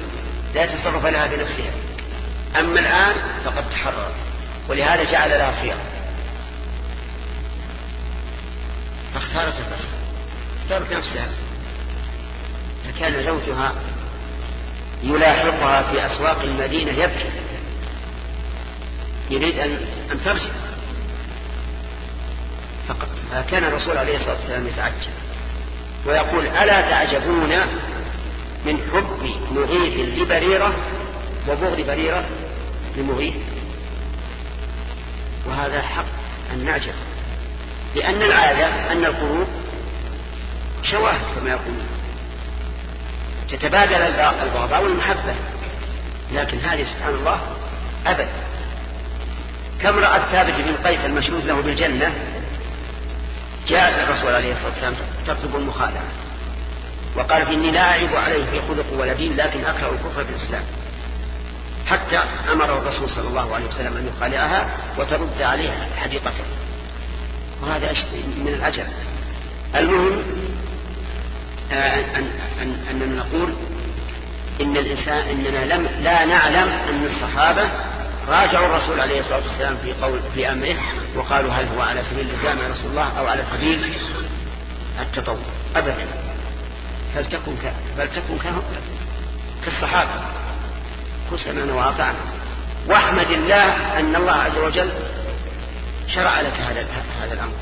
لا تصرف لها بنفسها. أما الآن فقد تحرر ولهذا جعل لها خيار. فاختارت الفسخ اختارت نفسها. فكان زوجها يلاحقها في أسواق المدينة يبكي. يريد أن, أن ترجع. فكان الرسول عليه الصلاة والسلام يتعجب. ويقول ألا تعجبون من حب مغيث لبريرة وبغض بريرة لمغيث وهذا حق أن نعجب لأن العادة أن القلوب شواهد كما يقولون. تتبادل البغضاء والمحبة. لكن هذه سبحان الله أبد. كم رأت ثابت بن قيس المشهود له بالجنة جاءت الرسول عليه الصلاة والسلام تطلب المخالعة وقال إني لا أعيب عليه في خلق ولا دين لكن أكره الكفر في الإسلام حتى أمر الرسول صلى الله عليه وسلم أن يخالعها وترد عليه حديقته. وهذا من العجب المهم آه، أن أننا نقول إن الإنسان إننا لم لا نعلم أن الصحابة راجعوا الرسول عليه الصلاة والسلام في قول في أمره وقالوا هل هو على سبيل الإلزام يا رسول الله أو على سبيل التطوع؟ أبدا. فلتكن ك... فلتكن كالصحابة. كن سمعنا وأطعنا. واحمد الله أن الله عز وجل شرع لك هذا هذا الأمر.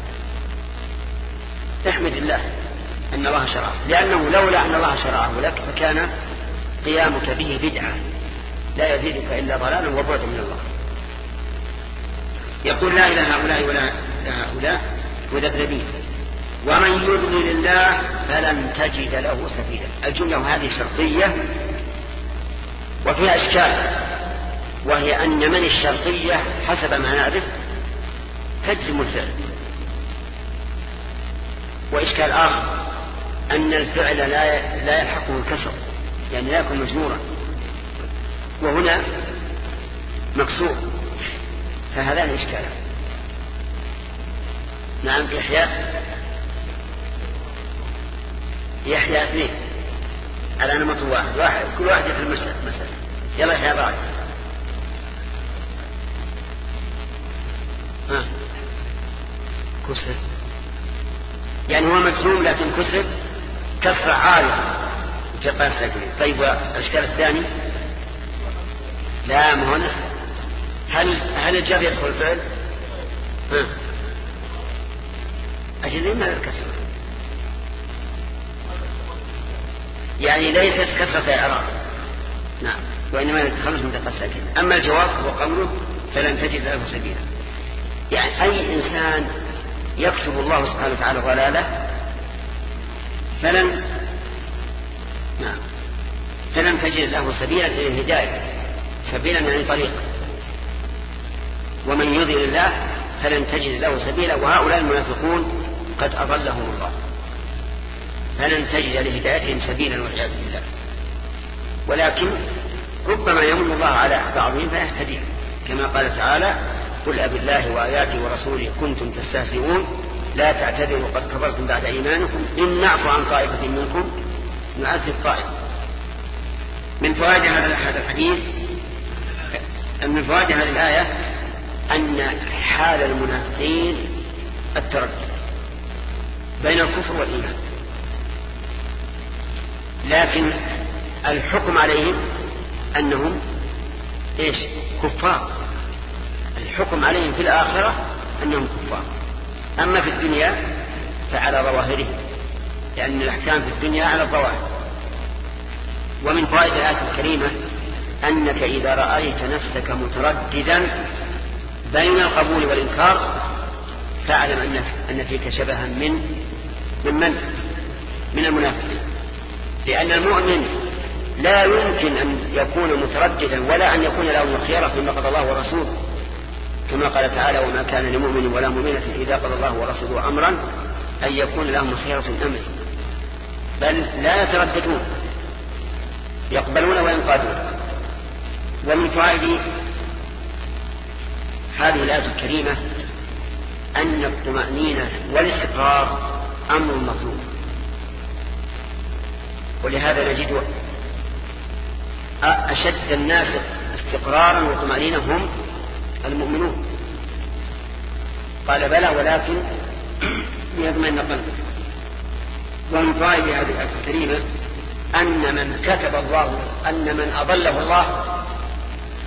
احمد الله أن الله شرعه. لأنه لولا أن الله شرعه لك فكان قيامك به بدعة. لا يزيدك إلا ضلالا وبعد من الله. يقول لا إله هؤلاء ولا هؤلاء مذبذبين ومن يضلل الله فلن تجد له سبيلا. الجملة هذه شرطية وفيها إشكال وهي أن من الشرطية حسب ما نعرف تجزم الفعل. وإشكال آخر أن الفعل لا لا يلحقه الكسر يعني لا يكون مجمورا وهنا مكسور. فهذان إشكالان نعم يحيى. يحيى اثنين. على نمط واحد. واحد. كل واحد في المسألة. مسألة. يلا يحيى بعد ها. كسر. يعني هو مجزوم لكن كسر كسر عالي طيب والأشكال الثاني لا ما هو نسخ هل هل الجر يدخل الفعل؟ ها. أجل ما الكسر؟ يعني ليست كسرة إعراب. نعم وإنما يتخلص من الساكن أما الجواب هو قوله فلن تجد له سبيلا. يعني أي إنسان يكتب الله سبحانه وتعالى ضلاله فلن نعم فلن تجد له سبيلا إلى الهداية سبيلا يعني طريقا ومن يضل الله فلن تجد له سبيلا وهؤلاء المنافقون قد أضلهم الله. فلن تجد لهدايتهم سبيلا والعياذ بالله. ولكن ربما يمن الله على بعضهم فيهتدي. كما قال تعالى قل أب الله وآياته ورسوله كنتم تستهزئون لا تعتذروا قد كفرتم بعد إيمانكم إن نعفو عن طائفة منكم نعذب طائفة. من فوائد هذا الحديث من فوائد هذه الآية أن حال المنافقين التردد بين الكفر والإيمان. لكن الحكم عليهم أنهم إيش؟ كفار. الحكم عليهم في الآخرة أنهم كفار. أما في الدنيا فعلى ظواهره لأن الأحكام في الدنيا على الظواهر. ومن فوائد الآية الكريمة أنك إذا رأيت نفسك مترددا بين القبول والإنكار فاعلم أن أن فيك شبها من من من؟ من المنافق. لأن المؤمن لا يمكن أن يكون مترددا ولا أن يكون له الخيرة فيما قضى الله ورسوله. كما قال تعالى وما كان لمؤمن ولا مؤمنة إذا قضى الله ورسوله أمرا أن يكون لهم خيرة الأمر. بل لا يترددون يقبلون وينقادون. ومن فوائد هذه الآية الكريمة أن الطمأنينة والاستقرار أمر مطلوب. ولهذا نجد أشد الناس استقرارا وطمأنينة هم المؤمنون. قال بلى ولكن ليطمئن قلبه ومن فوائد هذه الآية الكريمة أن من كتب الله أن من أضله الله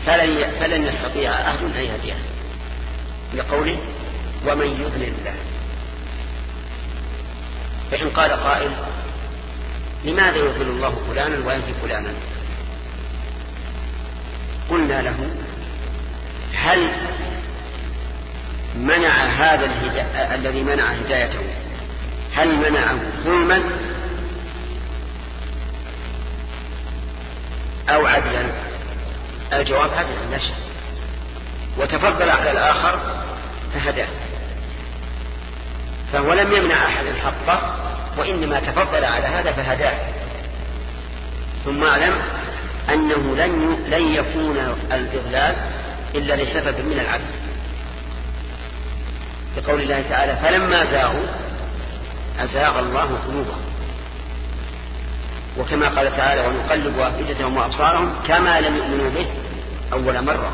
فلن فلن يستطيع أحد أن يهديه. لقوله ومن يضلل الله فإن قال قائل لماذا يضل الله فلانا وينفي فلانا؟ قلنا له هل منع هذا الذي منع هدايته؟ هل منعه ظلما؟ أو عدلا؟ الجواب عدلا لا شك. وتفضل على الآخر فهداه. فهو لم يمنع أحد الحق وإنما تفضل على هذا فهداه. ثم أعلم أنه لن لن يكون الإضلال إلا لسبب من العدل. لقول الله تعالى فلما زاغوا أزاغ الله قلوبهم. وكما قال تعالى ونقلب أفئدتهم وأبصارهم كما لم يؤمنوا به أول مرة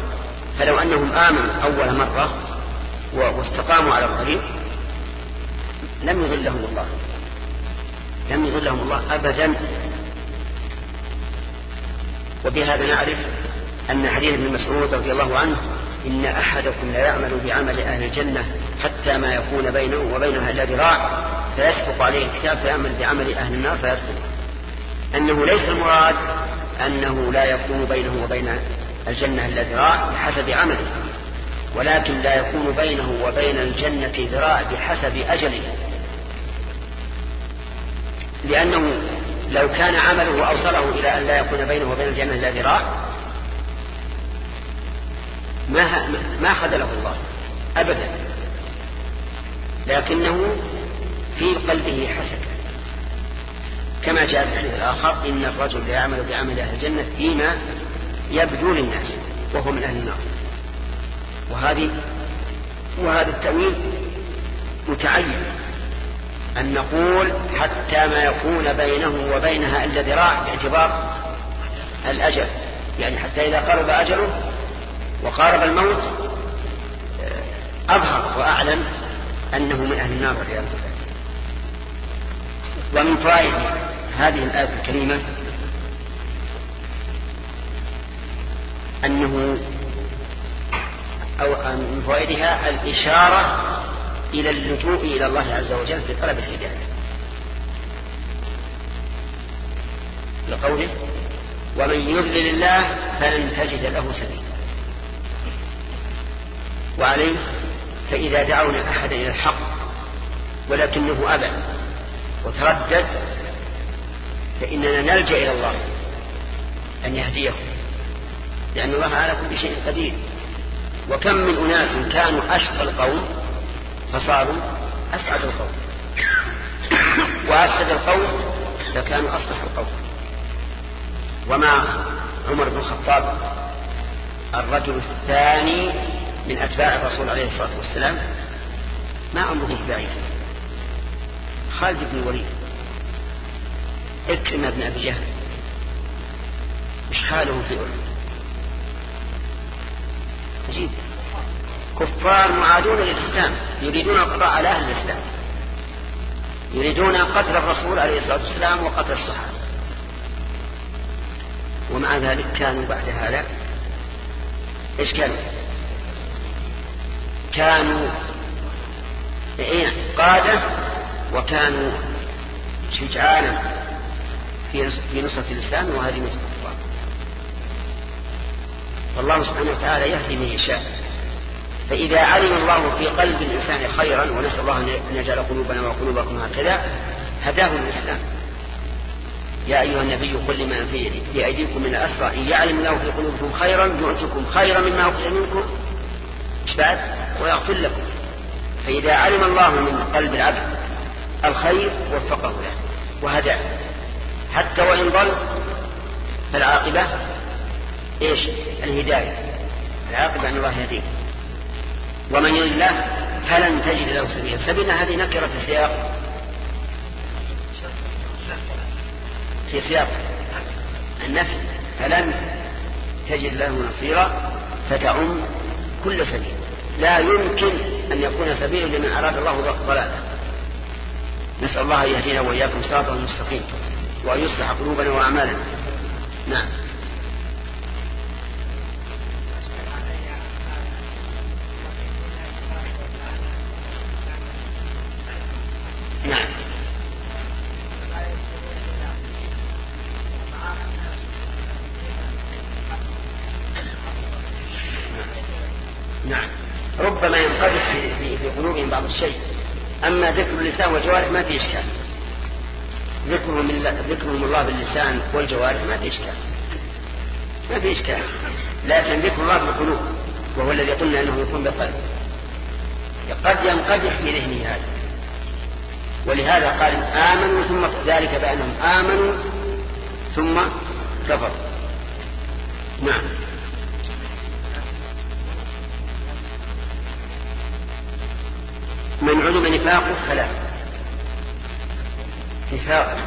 فلو أنهم آمنوا أول مرة واستقاموا على الطريق لم يضلهم الله. لم يضلهم الله أبدا. وبهذا نعرف أن حديث ابن مسعود رضي الله عنه إن أحدكم لا يعمل بعمل أهل الجنة حتى ما يكون بينه وبينها إلا ذراع فيسبق عليه الكتاب فيعمل بعمل أهل النار فيدخل أنه ليس المراد أنه لا يكون بينه وبين الجنة إلا ذراع بحسب عمله ولكن لا يكون بينه وبين الجنة ذراع بحسب أجله. لأنه لو كان عمله أوصله إلى أن لا يكون بينه وبين الجنة إلا ذراع ما ما خذله الله أبدا. لكنه في قلبه حسد. كما جاء في الحديث الآخر إن الرجل يعمل بعمل أهل الجنة فيما يبدو للناس وهو من أهل النار. وهذه وهذا التأويل متعين أن نقول حتى ما يكون بينه وبينها إلا ذراع باعتبار الأجل. يعني حتى إذا قرب أجله وقارب الموت آه، أظهر وأعلم أنه من أهل النار والعياذ بالله. ومن فوائد هذه الآية الكريمة أنه أو من فوائدها الإشارة إلى اللجوء إلى الله عز وجل في طلب الهداية. لقوله ومن يضلل الله فلن تجد له سبيلا. وعليه فإذا دعونا أحدا إلى الحق ولكنه أبى وتردد فإننا نلجأ إلى الله أن يهديه لأن الله على كل شيء قدير. وكم من أناس كانوا أشقى القوم فصاروا أسعد القوم. وأفسد القوم فكانوا أصلح القوم. ومع عمر بن الخطاب الرجل الثاني من أتباع الرسول عليه الصلاة والسلام ما عمره بعيد. خالد بن الوليد. اكرم بن أبي جهل. مش حاله في أولد عجيب. كفار معادون للإسلام يريدون القضاء على أهل الإسلام. يريدون قتل الرسول عليه الصلاة والسلام وقتل الصحابة. ومع ذلك كانوا بعد هذا إيش كانوا؟ كانوا إيه قادة وكانوا شجعانا في نصرة الإسلام نصرة الله والله سبحانه وتعالى يهدي من يشاء. فإذا علم الله في قلب الإنسان خيرا ونسأل الله أن يجعل قلوبنا وقلوبكم هكذا هداه الإسلام. يا أيها النبي قل لمن في, أيديكم من الأسرى إن يعلم الله في قلوبكم خيرا يؤتكم خيرا مما أخذ منكم. بعد؟ ويغفر لكم. فإذا علم الله من قلب العبد الخير وفقه له وهداه حتى وإن ضل فالعاقبة إيش؟ الهداية. العاقبة أن الله يهديه ومن يرد الله فلن تجد له سبيلا. سبيلنا هذه نكرة في سياق. في سياق النفي. فلن تجد له نصيرا فتعم كل سبيل. لا يمكن أن يكون سبيلا لمن أراد الله ضلاله. نسأل الله أن يهدينا وإياكم صراطا مستقيم وأن يصلح قلوبنا وأعمالنا. نعم. نعم. نعم. ربما ينقذف في, في قلوبهم بعض الشيء. أما ذكر اللسان والجوارح ما في إشكال. ذكرهم, ذكرهم الله باللسان والجوارح ما في إشكال. ما في إشكال. لكن ذكر الله بالقلوب وهو الذي قلنا أنه يكون بالقلب. قد ينقدح في ذهنه هذا. ولهذا قال آمنوا ثم ذلك بأنهم آمنوا ثم كفروا. نعم. من علم نفاقه فلا نفاق.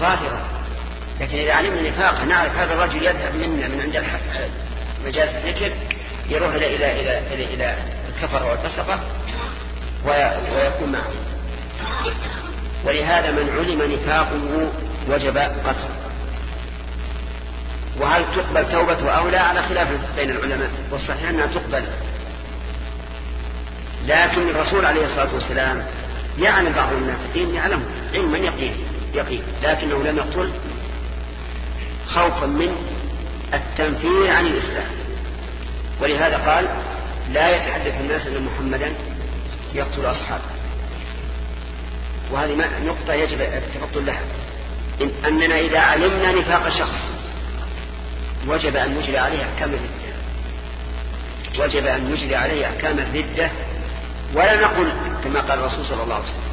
ظاهرة. لكن إذا علمنا نفاقه نعرف هذا الرجل يذهب منا من عند مجاز الذكر يروح إلى إلى إلى إلى, إلى الكفر والفسقة ويكون معه. ولهذا من علم نفاقه وجب قتله. وهل تقبل توبته أو لا؟ على خلاف بين العلماء. والصحيح أنها تقبل. لكن الرسول عليه الصلاة والسلام يعلم بعض المنافقين يعلم علما يقين يقين لكنه لم يقتل خوفا من التنفير عن الإسلام. ولهذا قال لا يتحدث الناس أن محمدا يقتل أصحابه. وهذه نقطة يجب التفطن لها. إن أننا إذا علمنا نفاق شخص وجب أن نجري عليه أحكام الردة. وجب أن نجري عليه أحكام الردة ولا نقول كما قال الرسول صلى الله عليه وسلم.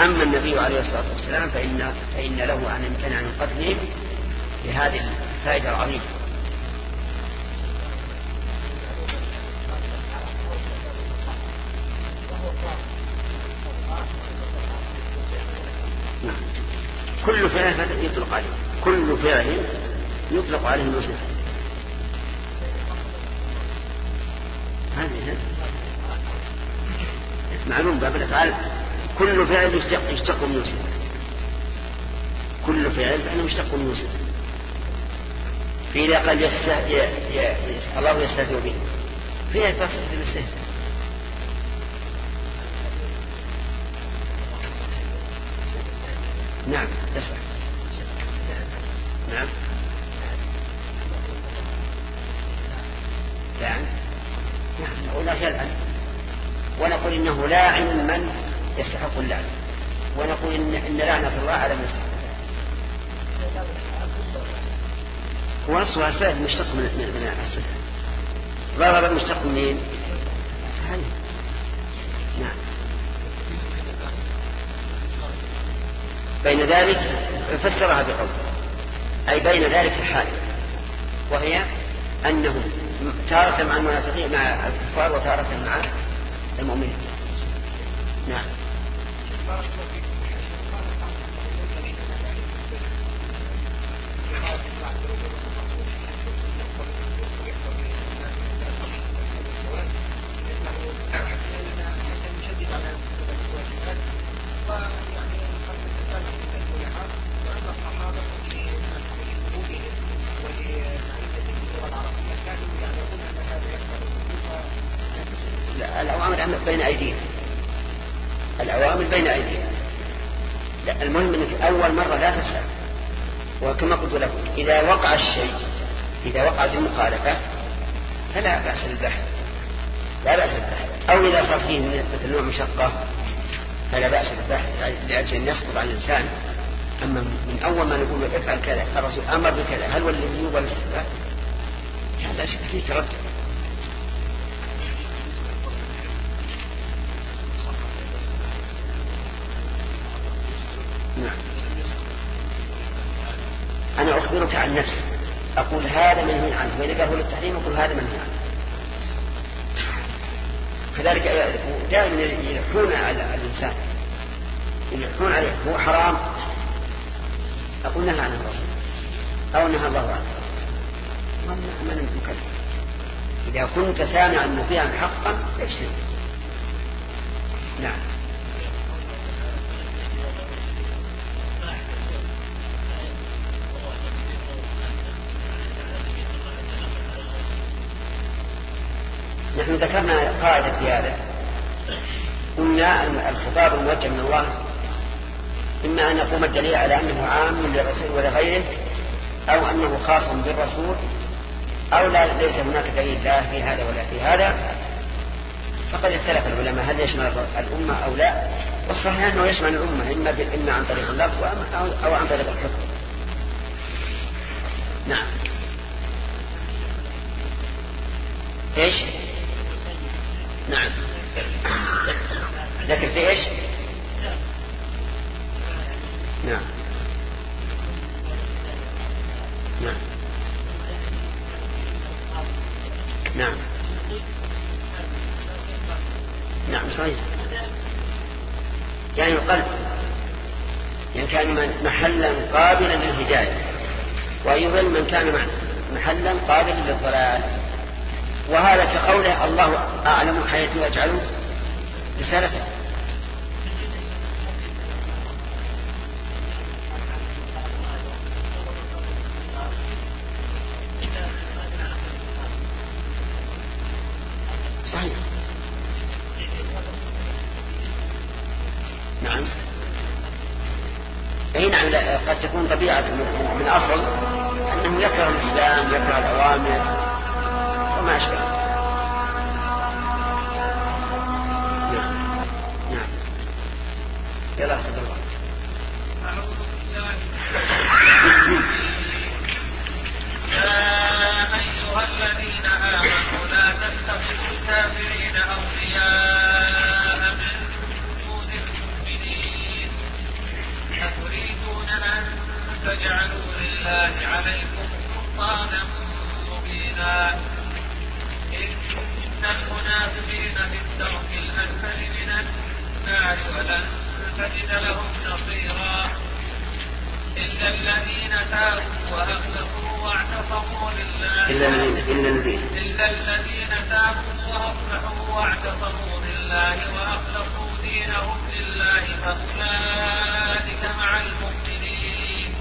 أما النبي عليه الصلاة والسلام فإن, فإن له أن يمتنع من قتلهم لهذه الفائدة العظيمة. كل فعل يطلق عليه. كل فعل يطلق عليه المسلم. هذه. معلوم باب الافعال كل فعل يشتق, يشتق من يوسف كل فعل فإنه يشتق من يوسف في إذا قال يستهزئ الله يستهزئ به فيها تصف الاستهزاء نعم اسمع نعم لعن نعم نقول لا ونقول إنه لاعن من يستحق اللعن. ونقول إن, إن لعنة الله على من يستحق هو نصها الفعل مشتق من من الصفة ضرب مشتق منين؟ نعم. بين ذلك فسرها بقول. أي بين ذلك الحال. وهي أنه تارة مع المنافقين مع الكفار وتارة مع المؤمنين. نعم. بين أيدينا الأوامر بين أيدينا المهم أنك أول مرة لا تسأل وكما قلت لكم إذا وقع الشيء إذا وقعت المخالفة فلا بأس بالبحث. لا بأس بالبحث. أو إذا صار فيه مثل نوع مشقة فلا بأس بالبحث لأجل أن يسقط عن الإنسان. أما من أول ما نقول افعل كذا الرسول أمر بكذا هل ولا الاستحباب؟ هذا شك فيه تردد. أقول هذا منهي عنه وإذا قال للتحريم أقول هذا منهي عنه. كذلك دائما يلحون على الإنسان. يلحون عليه هو حرام. أقول نهى عنه الرسول. أو نهى الله عنه. من المكلف؟ إذا كنت سامعا مطيعا حقا اجتنب. نعم. نحن ذكرنا قاعدة في هذا. قلنا الخطاب الموجه من الله إما أن يقوم الدليل على أنه عام للرسول ولغيره أو أنه خاص بالرسول أو لا ليس هناك دليل لا في هذا ولا في هذا. فقد اختلف العلماء هل يشمل الأمة أو لا؟ والصحيح أنه يشمل الأمة إما, إما عن طريق اللفظ أو عن طريق الحكم. نعم. إيش؟ نعم. لكن في إيش؟ نعم. نعم. نعم. نعم صحيح. يعني القلب. يعني كان محلا قابلا للهداية ويضل من كان محلا قابلا للضلال. وهذا كقوله الله أعلم حيث يجعل رسالته صحيح. نعم. اي نعم قد تكون طبيعة من أصل أنه يكره الإسلام يكره الأوامر وما أشبه نعم. نعم يلا تفضل. يا أيها الذين آمنوا لا تتخذوا الكافرين أولياء من دون المؤمنين. أتريدون أن تجعلوا لله عليكم سلطانا مبينا. إلا الذين تابوا وأصلحوا واعتصموا لله وأخلصوا دينهم لله فأولئك مع المؤمنين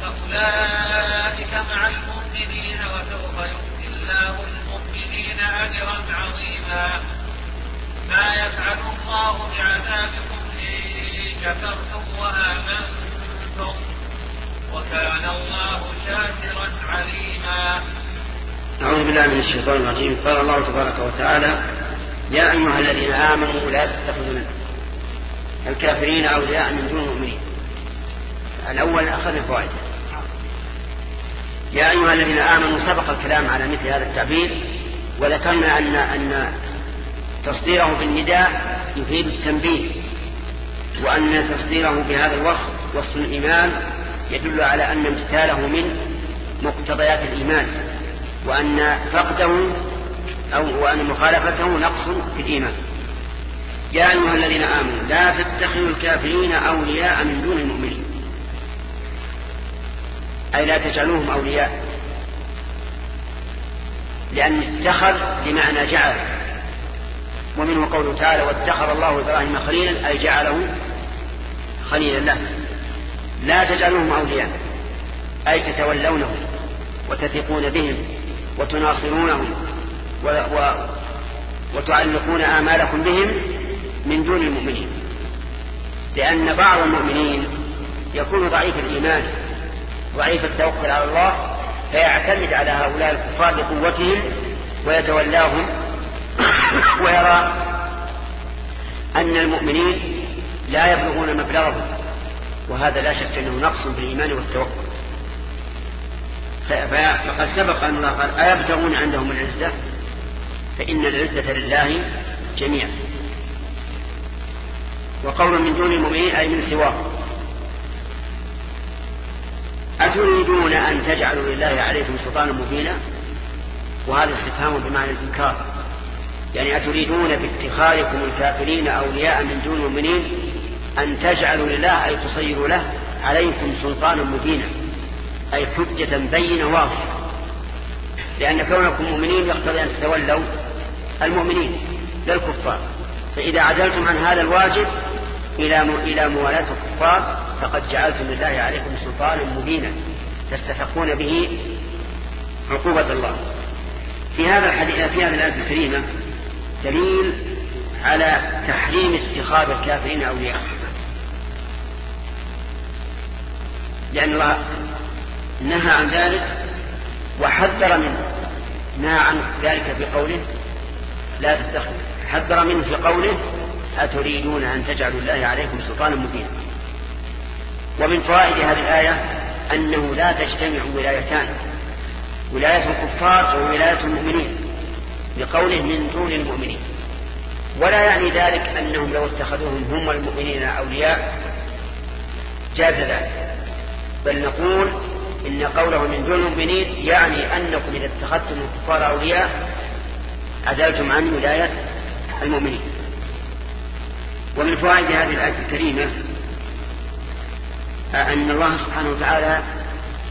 فأولئك مع المؤمنين وسوف يؤتي الله المؤمنين أجرا عظيما. ما يفعل الله بعذابكم إن شكرتم وآمنتم. وكان الله شاكرا عليما. أعوذ بالله من الشيطان الرجيم. قال الله تبارك وتعالى يا أيها الذين آمنوا لا تتخذوا الكافرين أولياء من دون المؤمنين. الأول أخذ الفوائد. يا أيها الذين آمنوا سبق الكلام على مثل هذا التعبير. وذكرنا أن أن تصديره بالنداء يفيد التنبيه وأن تصديره بهذا الوصف وصف الإيمان يدل على أن امتثاله من مقتضيات الإيمان وأن فقده أو وأن مخالفته نقص في الإيمان. يا أيها الذين آمنوا لا تتخذوا الكافرين أولياء من دون المؤمنين. أي لا تجعلوهم أولياء. لأن اتخذ بمعنى جعل. ومنه قوله تعالى واتخذ الله إبراهيم خليلا أي جعله خليلا له. لا تجعلوهم أولياء أي تتولونهم وتثقون بهم وتناصرونهم وتعلقون آمالكم بهم من دون المؤمنين. لأن بعض المؤمنين يكون ضعيف الإيمان ضعيف التوكل على الله فيعتمد على هؤلاء الكفار لقوتهم ويتولاهم ويرى أن المؤمنين لا يبلغون مبلغهم وهذا لا شك أنه نقص في الإيمان والتوكل فقد سبق أن الله قال أيبتغون عندهم العزة؟ فإن العزة لله جميعا. وقول من دون المؤمنين أي من سواه أتريدون أن تجعلوا لله عليكم سلطانا مبينا؟ وهذا استفهام بمعنى الإنكار. يعني أتريدون باتخاذكم الكافرين أولياء من دون المؤمنين أن تجعلوا لله أي تصيروا له عليكم سلطانا مبينا أي حجة بينة واضحة. لأن كونكم مؤمنين يقتضي أن تتولوا المؤمنين لا الكفار فإذا عدلتم عن هذا الواجب إلى إلى موالاة الكفار فقد جعلتم لله عليكم سلطانا مبينا تستحقون به عقوبة الله. في هذا الحديث في هذه الآية الكريمة دليل على تحريم اتخاذ الكافرين أولياء. لأن الله نهى عن ذلك وحذر منه. نهى عن ذلك في قوله لا تتخذ حذر منه في قوله أتريدون أن تجعلوا الله عليكم سلطانا مبينا. ومن فوائد هذه الآية أنه لا تجتمع ولايتان ولاية الكفار وولاية المؤمنين بقوله من دون المؤمنين. ولا يعني ذلك أنهم لو اتخذوهم هم المؤمنين أولياء. جاز ذلك. بل نقول إن قوله من دون المؤمنين يعني أنكم إذا اتخذتم الكفار أولياء عدلتم عن ولاية المؤمنين. ومن فوائد هذه الآية الكريمة أن الله سبحانه وتعالى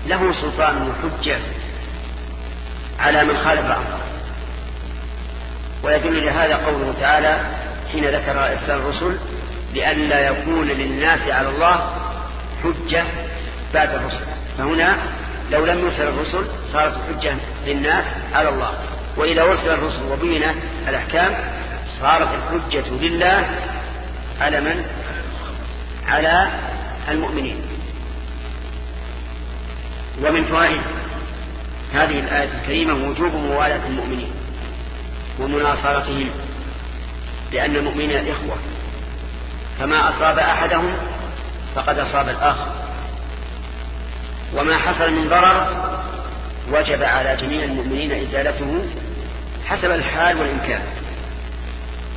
له سلطان وحجة على من خالف أمره. ويدل لهذا قوله تعالى حين ذكر إرسال الرسل لئلا يكون للناس على الله حجة بعد الرسل. فهنا لو لم يرسل الرسل صارت الحجة للناس على الله. وإذا أرسل الرسل وبين الأحكام صارت الحجة لله على من؟ على المؤمنين. ومن فوائد هذه الآية الكريمة وجوب موالاة المؤمنين ومناصرتهم لأن المؤمنين إخوة. فما أصاب أحدهم فقد أصاب الآخر. وما حصل من ضرر وجب على جميع المؤمنين إزالته حسب الحال والإمكان.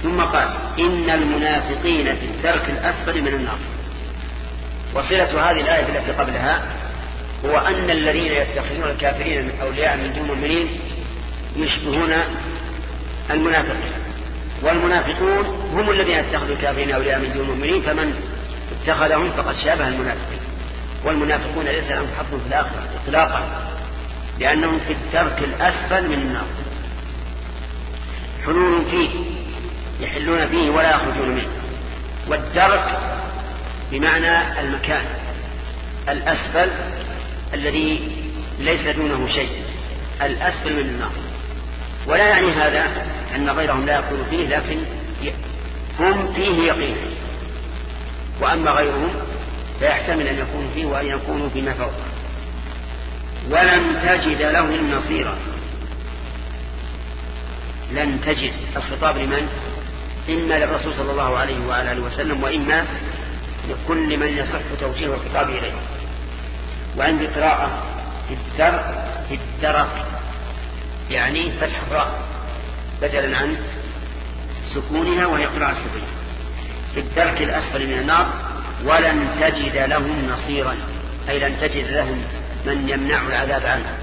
ثم قال إن المنافقين في الدرك الأسفل من النار. وصلة هذه الآية التي قبلها هو أن الذين يتخذون الكافرين من أولياء من دون المؤمنين يشبهون المنافقين. والمنافقون هم الذين اتخذوا الكافرين أولياء من دون المؤمنين فمن اتخذهم فقد شابه المنافقين. والمنافقون ليس لهم حظ في الآخرة إطلاقا لأنهم في الدرك الأسفل من النار. حلول فيه يحلون فيه ولا يخرجون منه. والدرك بمعنى المكان الأسفل الذي ليس دونه شيء الأسفل من النار. ولا يعني هذا أن غيرهم لا يكون فيه لكن هم فيه يقين. وأما غيرهم فيحتمل أن يكونوا فيه وأن يكونوا فيما فوقه ولن تجد له نصيرا. لن تجد. الخطاب لمن؟ إما للرسول صلى الله عليه وعلى آله وسلم وإما لكل من يصح توجيه الخطاب إليه. وعندي قراءة في الدرك في الدرك يعني فتح الراء بدلا عن سكونها وهي قراءة سكونها في الدرك الأسفل من النار ولن تجد لهم نصيرا أي لن تجد لهم من يمنع العذاب عنه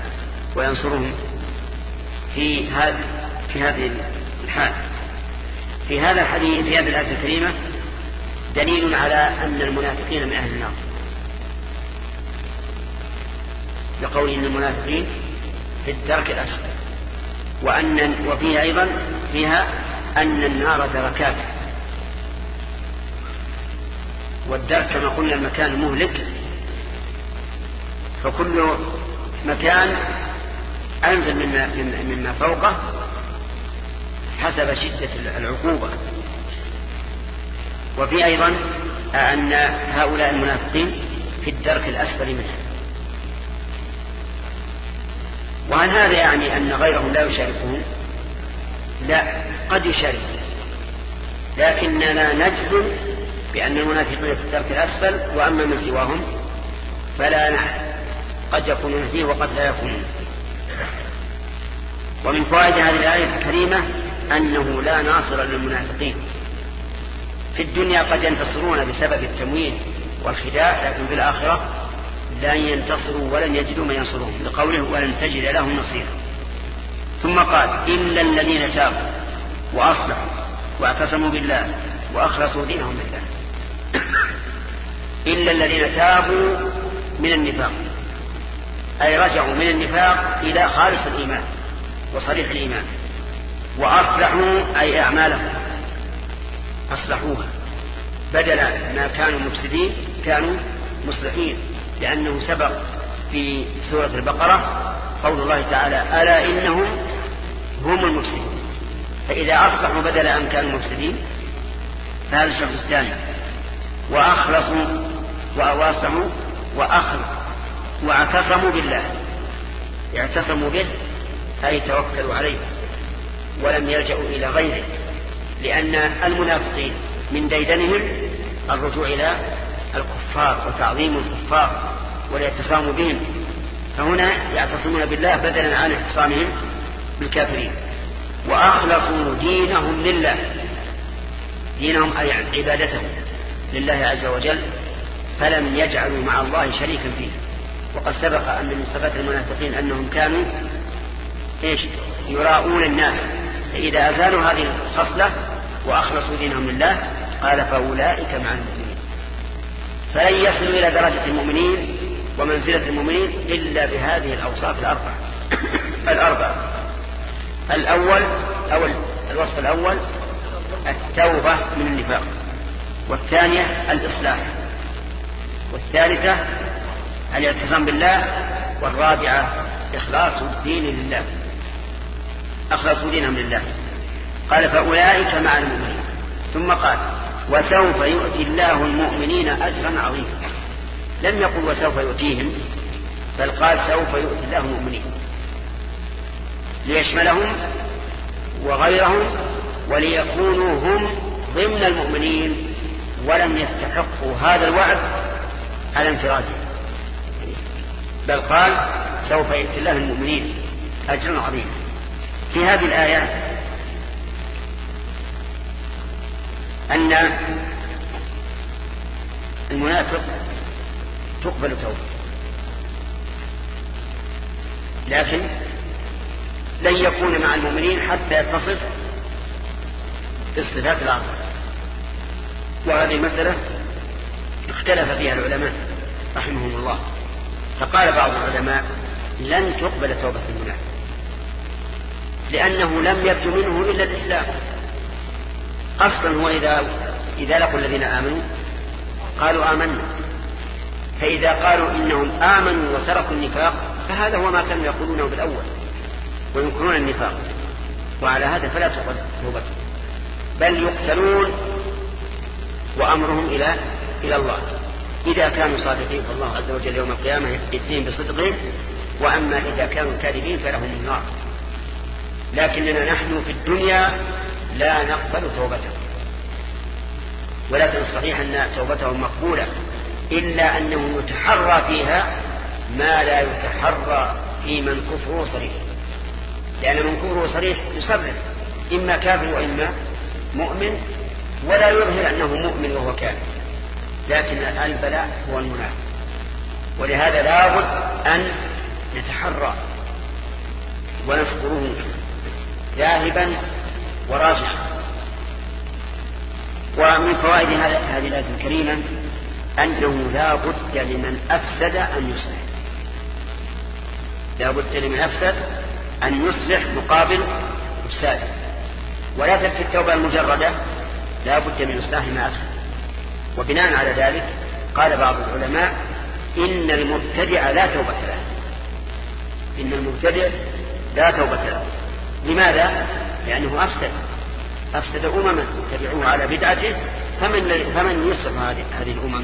وينصرهم في هذه في هذه الحال. في هذا الحديث في هذه الآية الكريمة دليل على أن المنافقين من أهل النار. لقول إن المنافقين في الدرك الأسفل. وأن وفيها أيضا فيها أن النار دركات. والدرك كما قلنا المكان مهلك. فكل مكان أنزل مما, مما فوقه حسب شدة العقوبة. وفي أيضا أن هؤلاء المنافقين في الدرك الأسفل منه وهل هذا يعني أن غيرهم لا يشاركون. لا قد يشاركون لكننا نجزم بأن المنافقين في الدرك الأسفل وأما من سواهم فلا نعلم قد يكونون فيه وقد لا يكونون. ومن فوائد هذه الآية الكريمة أنه لا ناصر للمنافقين. في الدنيا قد ينتصرون بسبب التمويل والخداع لكن في الآخرة لن ينتصروا ولن يجدوا من ينصرهم لقوله ولن تجد لهم نصيرا. ثم قال إلا الذين تابوا وأصلحوا واعتصموا بالله وأخلصوا دينهم لله إلا الذين تابوا من النفاق أي رجعوا من النفاق إلى خالص الإيمان وصريح الإيمان. وأصلحوا أي أعمالهم. أصلحوها. بدل ما كانوا مفسدين كانوا مصلحين. لأنه سبق في سورة البقرة قول الله تعالى ألا إنهم هم المفسدون. فإذا أصلحوا بدل أن كانوا مفسدين فهذا الشخص الثاني. وأخلصوا وأواصلوا وأخلصوا واعتصموا بالله. اعتصموا به أي توكلوا عليه. ولم يلجأوا إلى غيره لأن المنافقين من ديدنهم الرجوع إلى الكفار وتعظيم الكفار. والإعتصام بهم. فهنا يعتصمون بالله بدلا عن اعتصامهم بالكافرين. وأخلصوا دينهم لله. دينهم أي عبادتهم لله عز وجل فلم يجعلوا مع الله شريكا فيه. وقد سبق أن من صفات المنافقين أنهم كانوا إيش؟ يراؤون الناس. فإذا أزالوا هذه الخصلة وأخلصوا دينهم لله قال فأولئك مع المؤمنين. فلن يصلوا إلى درجة المؤمنين ومنزلة المؤمنين إلا بهذه الأوصاف الأربعة. الأربعة. الأول أو الوصف الأول التوبة من النفاق. والثانية الإصلاح. والثالثة الإعتصام بالله. والرابعة إخلاص الدين لله. أخلصوا دينهم لله. قال فأولئك مع المؤمنين. ثم قال وسوف يؤتي الله المؤمنين أجرا عظيما. لم يقل وسوف يؤتيهم بل قال سوف يؤتي الله المؤمنين. ليشملهم وغيرهم وليكونوا هم ضمن المؤمنين ولم يستحقوا هذا الوعد على انفراده بل قال سوف يؤتي الله المؤمنين أجرا عظيما. في هذه الآية أن المنافق تقبل توبة. لكن لن يكون مع المؤمنين حتى يتصف بالصفات العظيمة وهذه مسألة اختلف فيها العلماء رحمهم الله. فقال بعض العلماء لن تقبل توبة المنافق لأنه لم يبدو منه إلا الإسلام. أصلا هو إذا إذا لقوا الذين آمنوا قالوا آمنا. فإذا قالوا إنهم آمنوا وتركوا النفاق فهذا هو ما كانوا يقولونه بالأول وينكرون النفاق. وعلى هذا فلا تقبل توبتهم بل يقتلون وأمرهم إلى إلى الله. إذا كانوا صادقين فالله عز وجل يوم القيامة يأتيهم بصدقهم وأما إذا كانوا كاذبين فلهم النار. لكننا نحن في الدنيا لا نقبل توبته ولكن الصحيح أن توبته مقبولة. إلا أنه يتحرى فيها ما لا يتحرى في من كفره صريح لأن من كفره صريح يصرف إما كافر وإما مؤمن ولا يظهر أنه مؤمن وهو كافر. لكن البلاء هو المنافق. ولهذا لابد أن نتحرى ونذكره ذاهبا وراجحا. ومن فوائد هذه الآية الكريمة أنه لا بد لمن أفسد أن يصلح. لا بد لمن أفسد أن يصلح مقابل إفساده. ولا تكفي التوبة المجردة لا بد من إصلاح ما أفسد. وبناء على ذلك قال بعض العلماء إن المبتدع لا توبة له. إن المبتدع لا توبة له. لماذا؟ لأنه أفسد. أفسد أمما تبعوه على بدعته فمن فمن يصلح هذه الأمم؟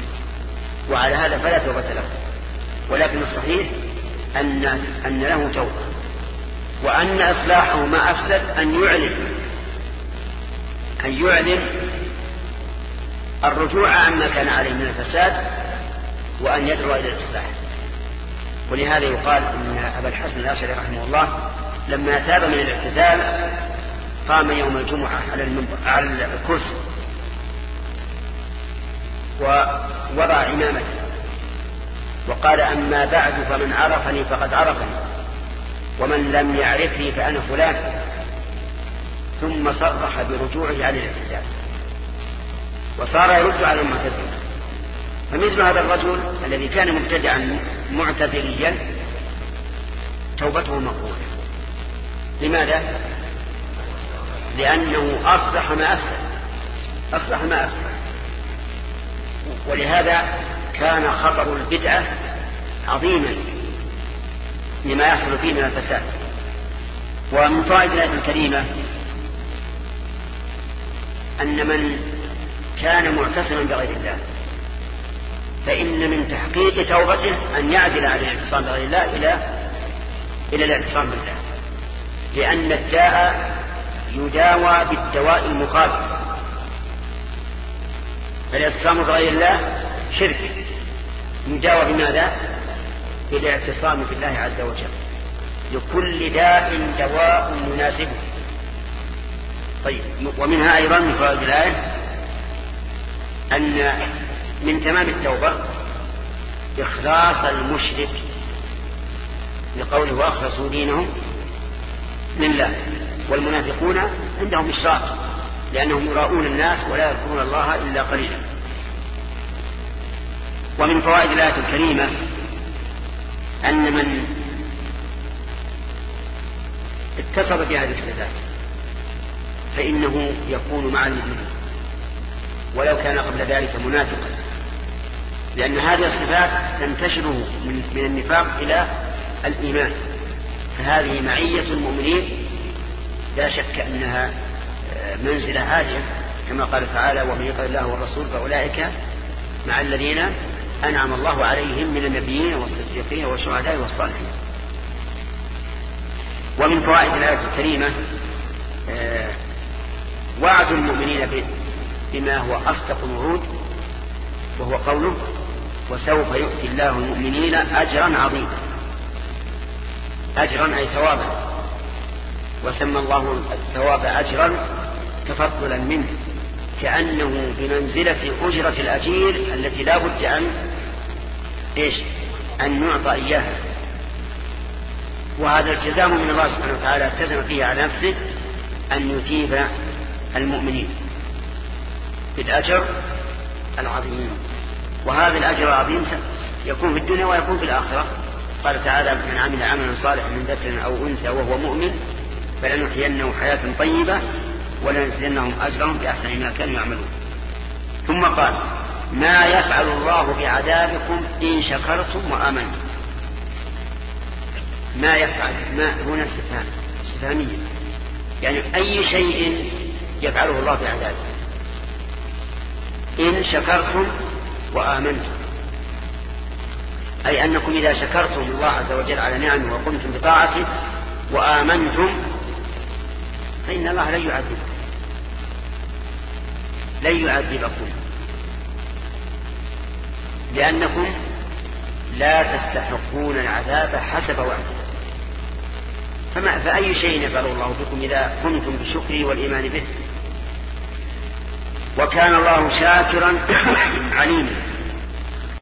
وعلى هذا فلا توبة له. ولكن الصحيح أن أن له توبة. وأن إصلاحه ما أفسد أن يعلن. أن يعلن الرجوع عما كان عليه من الفساد وأن يدعو إلى الإصلاح. ولهذا يقال أن أبا الحسن الأشعري رحمه الله لما تاب من الاعتزال قام يوم الجمعة على على الكرسي. ووضع عمامته وقال أما بعد فمن عرفني فقد عرفني ومن لم يعرفني فأنا فلان. ثم صرح برجوعه عن الاعتزال. وصار يرد على المعتزلة. فمثل هذا الرجل الذي كان مبتدعا معتزليا توبته مقبولة. لماذا؟ لأنه أصلح ما أفسد. أصلح ما أفسد. ولهذا كان خطر البدعة عظيما لما يحصل فيه من الفساد. ومن فوائد الآية الكريمة أن من كان معتصما بغير الله فإن من تحقيق توبته أن يعدل عن الاعتصام بغير الله إلى إلى الاعتصام بالله. لأن الداء يداوى بالدواء المخالف فالاعتصام بغير الله شرك. يداوى بماذا؟ بالاعتصام بالله عز وجل. لكل داء دواء مناسبه طيب ومنها أيضا من فوائد الآية أن من تمام التوبة إخلاص المشرك لقوله وأخلصوا دينهم لله والمنافقون عندهم إشراك. لأنهم يراؤون الناس ولا يذكرون الله إلا قليلا. ومن فوائد الآية الكريمة أن من اتصف بهذه الصفات فإنه يكون مع المؤمنين. ولو كان قبل ذلك منافقا. لأن هذه الصفات تنتشره من النفاق إلى الإيمان. فهذه معية المؤمنين لا شك أنها منزلة عالية كما قال تعالى ومن يطع الله والرسول فأولئك مع الذين أنعم الله عليهم من النبيين والصديقين والشهداء والصالحين. ومن فوائد الآية الكريمة آه، وعد المؤمنين بما هو أصدق الوعود وهو قوله وسوف يؤتي الله المؤمنين أجرا عظيما. أجرا أي ثوابا. وسمى الله الثواب أجرا تفضلا منه كأنه بمنزلة أجرة الأجير التي لا بد أن إيش؟ أن نعطى إياها. وهذا التزام من الله سبحانه وتعالى التزم فيه على نفسه أن يثيب المؤمنين بالأجر العظيم. وهذا الأجر العظيم يكون في الدنيا ويكون في الآخرة. قال تعالى من عمل عملا صالحا من ذكر أو أنثى وهو مؤمن فلنحيينه حياة طيبة ولنجزينهم أجرهم بأحسن ما كانوا يعملون. ثم قال ما يفعل الله بعذابكم إن شكرتم وآمنتم. ما يفعل ما هنا استفهام استفهامية. يعني أي شيء يفعله الله بعذابكم إن شكرتم وآمنتم. أي أنكم إذا شكرتم الله عز وجل على نعمه وقمتم بطاعته وآمنتم فإن الله لن يعذبكم. لن يعذبكم. لأنكم لا تستحقون العذاب حسب وعده. فما فأي شيء يفعل الله بكم إذا قمتم بالشكر والإيمان به. وكان الله شاكرا عليما.